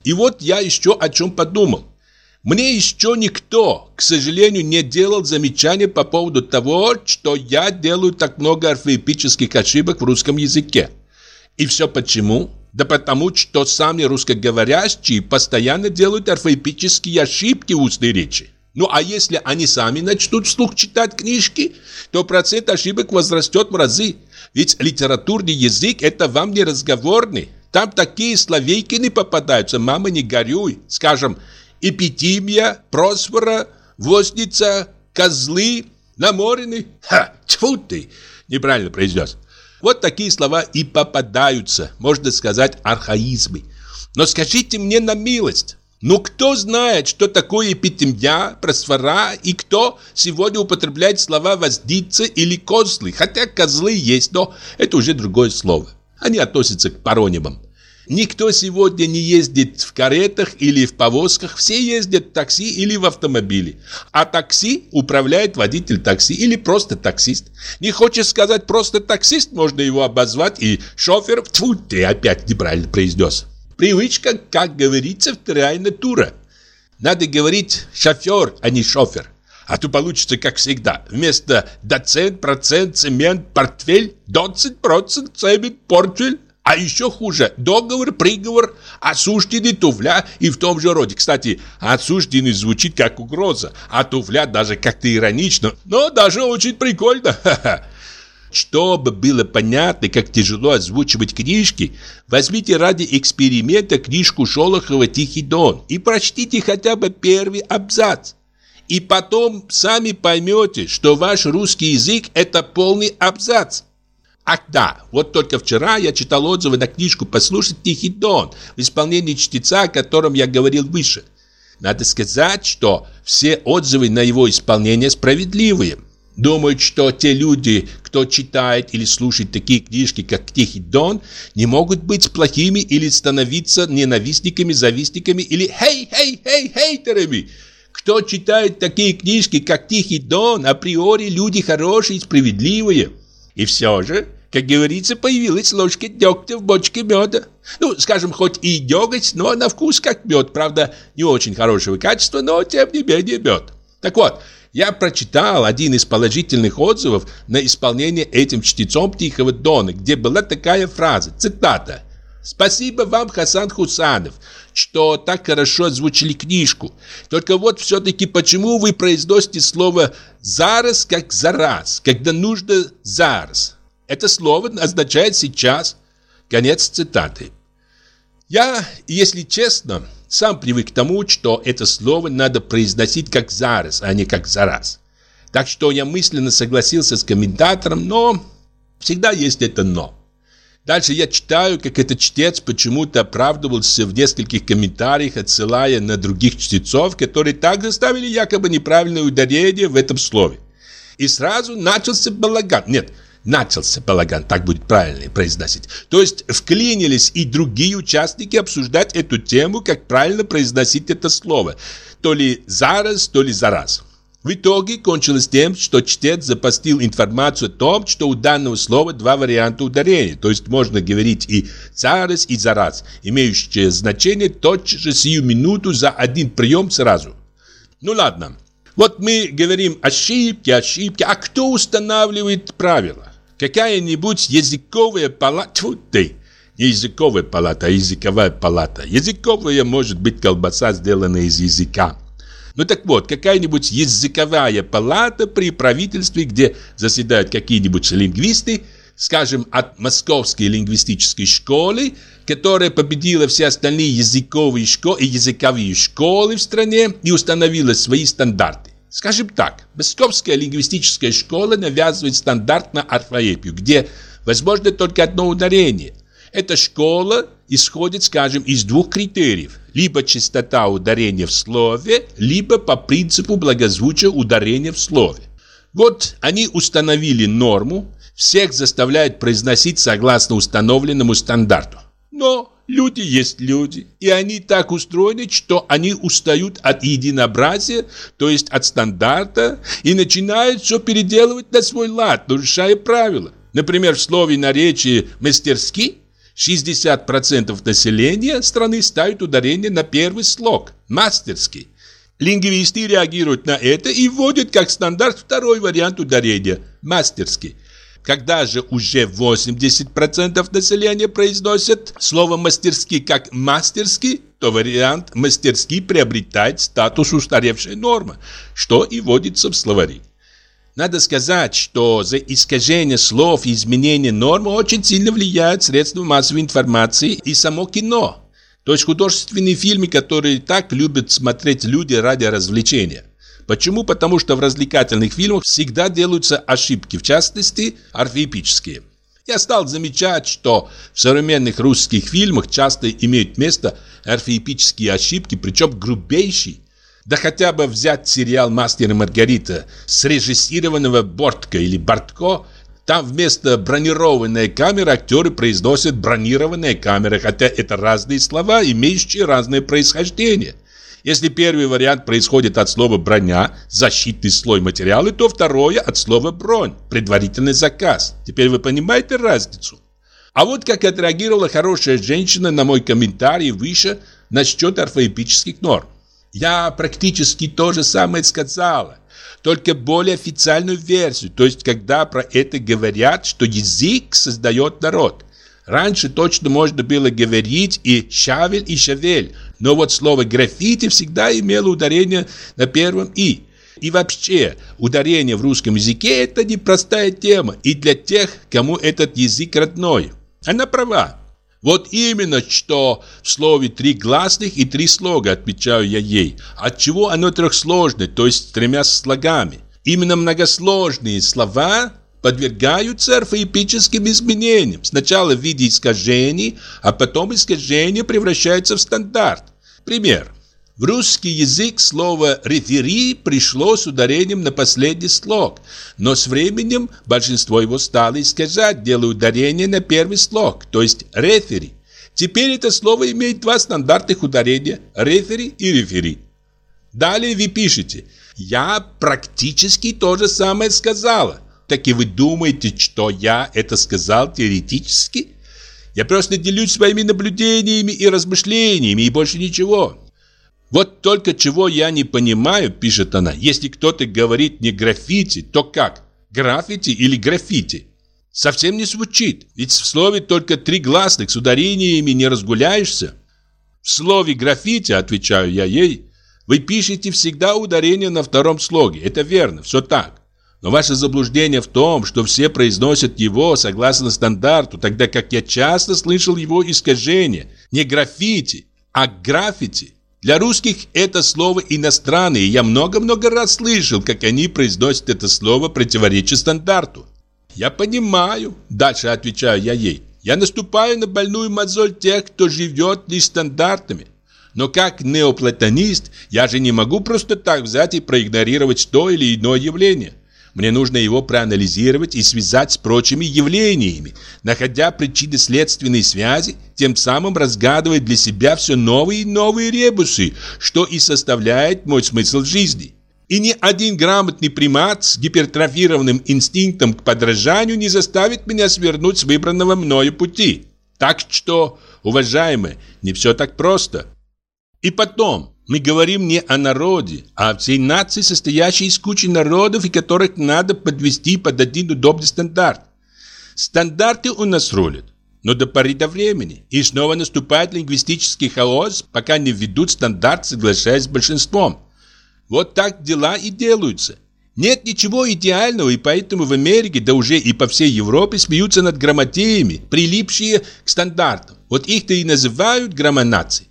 И вот я еще о чем подумал. Мне еще никто, к сожалению, не делал замечания по поводу того, что я делаю так много орфоэпических ошибок в русском языке. И все почему? Да потому, что сами русскоговорящие постоянно делают орфоэпические ошибки в устной речи. Ну а если они сами начнут вслух читать книжки, то процент ошибок возрастет в разы. Ведь литературный язык – это вам не разговорный. Там такие словейки не попадаются, мама, не горюй. Скажем, эпитимия, просфора, возница, козлы, наморены. Ха, тьфу ты, неправильно произнес. Вот такие слова и попадаются, можно сказать, архаизмы. Но скажите мне на милость, ну кто знает, что такое эпитемья, просфора и кто сегодня употребляет слова воздицы или козлы, хотя козлы есть, но это уже другое слово. Они относятся к паронимам. Никто сегодня не ездит в каретах или в повозках, все ездят в такси или в автомобиле. А такси управляет водитель такси или просто таксист. Не хочешь сказать просто таксист, можно его обозвать и шофер, тьфу, ты опять неправильно произнес. Привычка, как говорится, вторая натура. Надо говорить шофер, а не шофер. А то получится, как всегда, вместо доцент, процент, цемент, портфель, доцент, процент, цемент, портфель. А еще хуже, договор, приговор, осужденный, туфля и в том же роде. Кстати, осужденный звучит как угроза, а туфля даже как-то иронично, но даже очень прикольно. (laughs) Ха-ха. Чтобы было понятно, как тяжело озвучивать книжки, возьмите ради эксперимента книжку Шолохова «Тихий дон» и прочтите хотя бы первый абзац. И потом сами поймете, что ваш русский язык – это полный абзац. Ах да, вот только вчера я читал отзывы на книжку «Послушать Тихий Дон» в исполнении чтеца, о котором я говорил выше. Надо сказать, что все отзывы на его исполнение справедливые. Думают, что те люди, кто читает или слушает такие книжки, как «Тихий Дон», не могут быть плохими или становиться ненавистниками, завистниками или «хей-хей-хей-хейтерами». Кто читает такие книжки, как «Тихий Дон», априори люди хорошие и справедливые. И все же, как говорится, появилась ложка дегтя в бочке меда. Ну, скажем, хоть и деготь, но на вкус как мед. Правда, не очень хорошего качества, но тем не менее мед. Так вот, я прочитал один из положительных отзывов на исполнение этим чтецом Тихого Дона, где была такая фраза, цитата. «Спасибо вам, Хасан Хусанов, что так хорошо озвучили книжку. Только вот все-таки почему вы произносите слово «зараз» как «зараз», когда нужно «зараз»? Это слово означает «сейчас». Конец цитаты. Я, если честно, сам привык к тому, что это слово надо произносить как «зараз», а не как «зараз». Так что я мысленно согласился с комментатором, но всегда есть это «но». Дальше я читаю, как этот чтец почему-то оправдывался в нескольких комментариях, отсылая на других чтецов, которые также ставили якобы неправильное ударение в этом слове. И сразу начался балаган. Нет, начался балаган, так будет правильно произносить. То есть вклинились и другие участники обсуждать эту тему, как правильно произносить это слово. То ли зараз, то ли зараз. В итоге кончилось тем, что чтец запостил информацию о том, что у данного слова два варианта ударения, то есть можно говорить и «зараз», и «зараз», имеющие значение тотчас же сию минуту за один прием сразу. Ну ладно, вот мы говорим ошибки, ошибки, а кто устанавливает правила? Какая-нибудь языковая палата, тьфу ты, не языковая палата, а языковая палата. Языковая может быть колбаса, сделанная из языка. Ну так вот, какая-нибудь языковая палата при правительстве, где заседают какие-нибудь лингвисты, скажем, от Московской лингвистической школы, которая победила все остальные языковые школы и языковые школы в стране и установила свои стандарты. Скажем так, Московская лингвистическая школа навязывает стандарт на орфоэпию, где возможно только одно ударение. Эта школа исходит, скажем, из двух критериев. Либо частота ударения в слове, либо по принципу благозвучия ударения в слове. Вот они установили норму, всех заставляют произносить согласно установленному стандарту. Но люди есть люди, и они так устроены, что они устают от единообразия, то есть от стандарта, и начинают все переделывать на свой лад, нарушая правила. Например, в слове наречии «мастерски» 60% населения страны ставят ударение на первый слог «мастерский». Лингвисты реагируют на это и вводят как стандарт второй вариант ударения «мастерский». Когда же уже 80% населения произносят слово «мастерски» как «мастерски», то вариант «мастерски» приобретает статус устаревшей нормы, что и вводится в словари. Надо сказать, что за искажение слов и изменение нормы очень сильно влияют средства массовой информации и само кино. То есть художественные фильмы, которые так любят смотреть люди ради развлечения. Почему? Потому что в развлекательных фильмах всегда делаются ошибки, в частности, орфоэпические. Я стал замечать, что в современных русских фильмах часто имеют место орфоэпические ошибки, причем грубейшие. Да хотя бы взять сериал «Мастер и Маргарита» срежиссированного Бортко или Бортко, там вместо бронированная камера актеры произносят бронированная камера, хотя это разные слова, имеющие разное происхождение. Если первый вариант происходит от слова «броня», защитный слой материала, то второе от слова «бронь», предварительный заказ. Теперь вы понимаете разницу? А вот как отреагировала хорошая женщина на мой комментарий выше насчет орфоэпических норм. Я практически то же самое сказала, только более официальную версию, то есть когда про это говорят, что язык создает народ. Раньше точно можно было говорить и «шавель», и «шавель», но вот слово «граффити» всегда имело ударение на первом «и». И вообще, ударение в русском языке – это непростая тема и для тех, кому этот язык родной. Она права. Вот именно что в слове три гласных и три слога, отмечаю я ей. Отчего оно трехсложное, то есть с тремя слогами. Именно многосложные слова подвергаются орфоэпическим изменениям. Сначала в виде искажений, а потом искажения превращаются в стандарт. Пример. В русский язык слово «рефери» пришло с ударением на последний слог, но с временем большинство его стало искажать, делая ударение на первый слог, то есть «рефери». Теперь это слово имеет два стандартных ударения – «рефери» и «рефери». Далее вы пишете «Я практически то же самое сказала». Так и вы думаете, что я это сказал теоретически? Я просто делюсь своими наблюдениями и размышлениями, и больше ничего. Вот только чего я не понимаю, пишет она, если кто-то говорит не граффити, то как? Граффити или граффити? Совсем не звучит, ведь в слове только три гласных, с ударениями не разгуляешься. В слове граффити, отвечаю я ей, вы пишете всегда ударение на втором слоге, это верно, все так. Но ваше заблуждение в том, что все произносят его согласно стандарту, тогда как я часто слышал его искажение, не граффити, а граффити. Для русских это слово иностранное, и я много-много раз слышал, как они произносят это слово противоречия стандарту. Я понимаю, дальше отвечаю я ей. Я наступаю на больную мозоль тех, кто живет лишь стандартами. Но как неоплатонист, я же не могу просто так взять и проигнорировать то или иное явление. Мне нужно его проанализировать и связать с прочими явлениями, находя причинно-следственные связи, тем самым разгадывая для себя все новые и новые ребусы, что и составляет мой смысл жизни. И ни один грамотный примат с гипертрофированным инстинктом к подражанию не заставит меня свернуть с выбранного мною пути. Так что, уважаемые, не все так просто. И потом, мы говорим не о народе, а о всей нации, состоящей из кучи народов, и которых надо подвести под один удобный стандарт. Стандарты у нас рулят, но до поры до времени. И снова наступает лингвистический хаос, пока не введут стандарт, соглашаясь с большинством. Вот так дела и делаются. Нет ничего идеального, и поэтому в Америке, да уже и по всей Европе смеются над грамотеями, прилипшие к стандартам. Вот их-то и называют громонацией.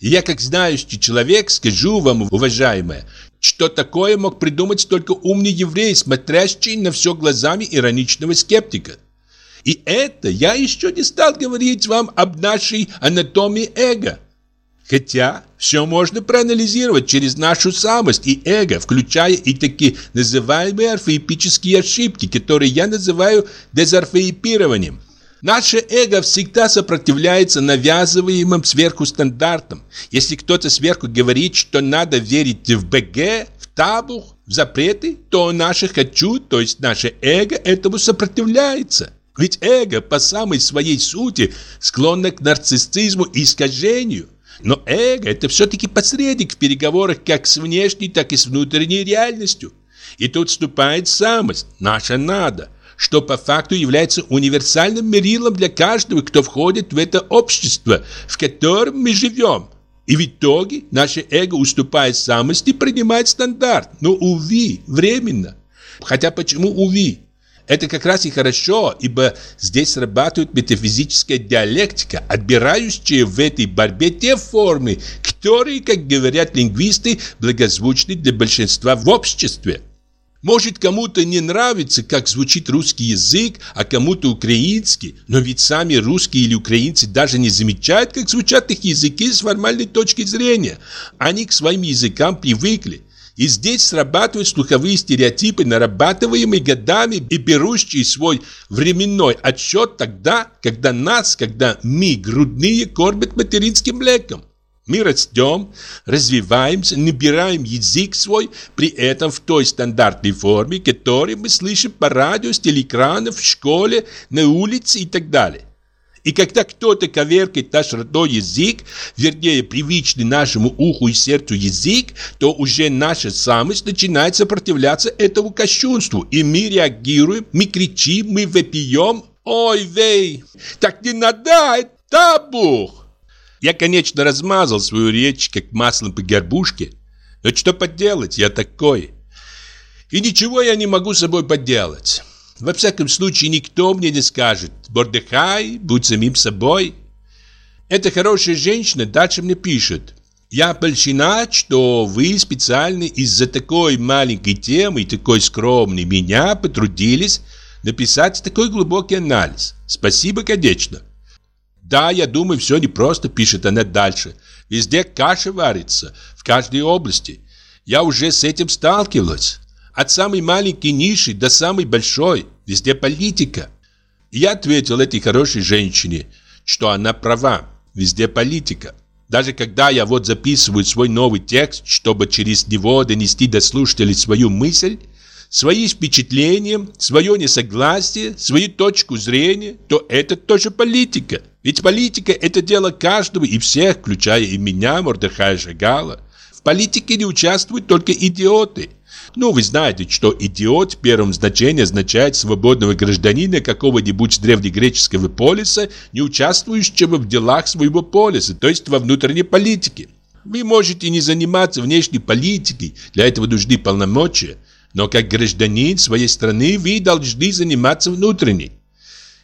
Я, как знающий человек, скажу вам, уважаемая, что такое мог придумать только умный еврей, смотрящий на все глазами ироничного скептика. И это я еще не стал говорить вам об нашей анатомии эго. Хотя все можно проанализировать через нашу самость и эго, включая и такие называемые орфоэпические ошибки, которые я называю дезорфоэпированием. Наше эго всегда сопротивляется навязываемым сверху стандартам. Если кто-то сверху говорит, что надо верить в БГ, в табух, в запреты, то наше «хочу», то есть наше эго, этому сопротивляется. Ведь эго по самой своей сути склонно к нарциссизму и искажению. Но эго – это все-таки посредник в переговорах как с внешней, так и с внутренней реальностью. И тут вступает самость, наше «надо», что по факту является универсальным мерилом для каждого, кто входит в это общество, в котором мы живем. И в итоге наше эго, уступая самости, принимает стандарт. Но, увы, временно. Хотя почему увы? Это как раз и хорошо, ибо здесь срабатывает метафизическая диалектика, отбирающая в этой борьбе те формы, которые, как говорят лингвисты, благозвучны для большинства в обществе. Может, кому-то не нравится, как звучит русский язык, а кому-то украинский, но ведь сами русские или украинцы даже не замечают, как звучат их языки с формальной точки зрения. Они к своим языкам привыкли. И здесь срабатывают слуховые стереотипы, нарабатываемые годами и берущие свой временной отсчет тогда, когда нас, когда мы, грудные, кормят материнским млеком. Мы растем, развиваемся, набираем язык свой, при этом в той стандартной форме, которую мы слышим по радио, с телеэкранов, в школе, на улице и так далее. И когда кто-то коверкает наш родной язык, вернее, привычный нашему уху и сердцу язык, то уже наша самость начинает сопротивляться этому кощунству, и мы реагируем, мы кричим, мы вопием. Ой, вей, так не надо, это табух! Я, конечно, размазал свою речь, как маслом по горбушке. Но что поделать, я такой. И ничего я не могу с собой поделать. Во всяком случае, никто мне не скажет «Бордыхай, будь самим собой». Эта хорошая женщина дальше мне пишет «Я польщена, что вы специально из-за такой маленькой темы и такой скромной меня потрудились написать такой глубокий анализ. Спасибо, конечно». Да, я думаю, все непросто, пишет она дальше. Везде каша варится, в каждой области. Я уже с этим сталкивалась. От самой маленькой ниши до самой большой. Везде политика. Я ответил этой хорошей женщине, что она права. Везде политика. Даже когда я вот записываю свой новый текст, чтобы через него донести до слушателей свою мысль, свои впечатления, свое несогласие, свою точку зрения, то это тоже политика. Ведь политика – это дело каждого и всех, включая и меня, Мордыхая Жагала. В политике не участвуют только идиоты. Ну, вы знаете, что идиот в первом значении означает свободного гражданина какого-нибудь древнегреческого полиса, не участвующего в делах своего полиса, то есть во внутренней политике. Вы можете не заниматься внешней политикой, для этого нужны полномочия, но как гражданин своей страны вы должны заниматься внутренней.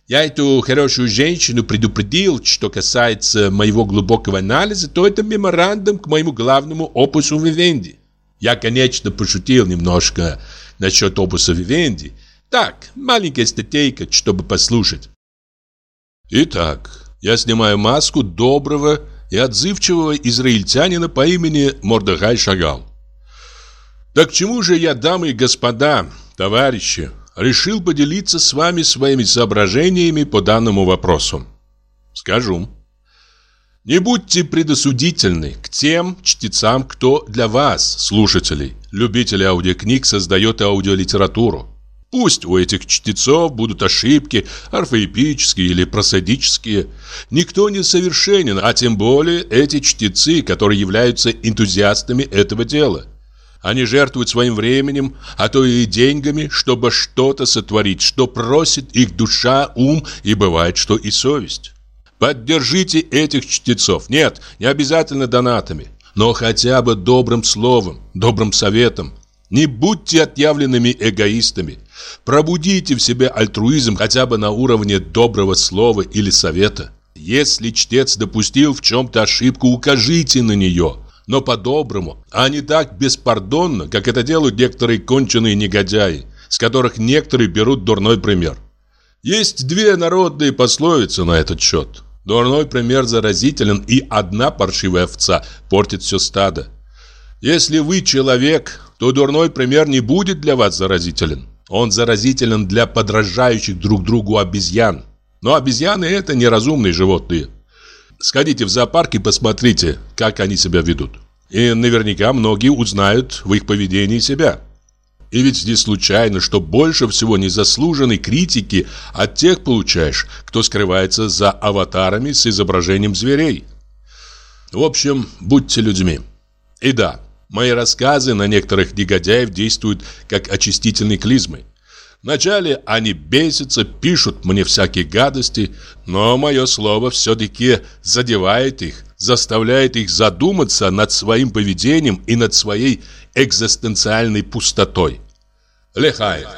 Я эту хорошую женщину предупредил, что касается моего глубокого анализа, то это меморандум к моему главному опусу Вивенди. Я, конечно, пошутил немножко насчет опуса Вивенди. Так, маленькая статейка, чтобы послушать. Итак, я снимаю маску доброго и отзывчивого израильтянина по имени Мордехай Шагал. Так чему же я, дамы и господа, товарищи, решил поделиться с вами своими соображениями по данному вопросу? Скажу. Не будьте предосудительны к тем чтецам, кто для вас, слушателей, любителей аудиокниг, создает аудиолитературу. Пусть у этих чтецов будут ошибки, орфоэпические или просадические. Никто не совершенен, а тем более эти чтецы, которые являются энтузиастами этого дела. Они жертвуют своим временем, а то и деньгами, чтобы что-то сотворить, что просит их душа, ум и бывает, что и совесть. Поддержите этих чтецов. Нет, не обязательно донатами, но хотя бы добрым словом, добрым советом. Не будьте отъявленными эгоистами. Пробудите в себе альтруизм хотя бы на уровне доброго слова или совета. Если чтец допустил в чем-то ошибку, укажите на нее, но по-доброму, а не так беспардонно, как это делают некоторые конченые негодяи, с которых некоторые берут дурной пример. Есть две народные пословицы на этот счет. Дурной пример заразителен, и одна паршивая овца портит все стадо. Если вы человек, то дурной пример не будет для вас заразителен. Он заразителен для подражающих друг другу обезьян. Но обезьяны это неразумные животные. Сходите в зоопарк и посмотрите, как они себя ведут. И наверняка многие узнают в их поведении себя. И ведь не случайно, что больше всего незаслуженной критики от тех получаешь, кто скрывается за аватарами с изображением зверей. В общем, будьте людьми. И да, мои рассказы на некоторых негодяев действуют как очистительные клизмы. Вначале они бесятся, пишут мне всякие гадости, но мое слово все-таки задевает их, заставляет их задуматься над своим поведением и над своей экзистенциальной пустотой. Лехаев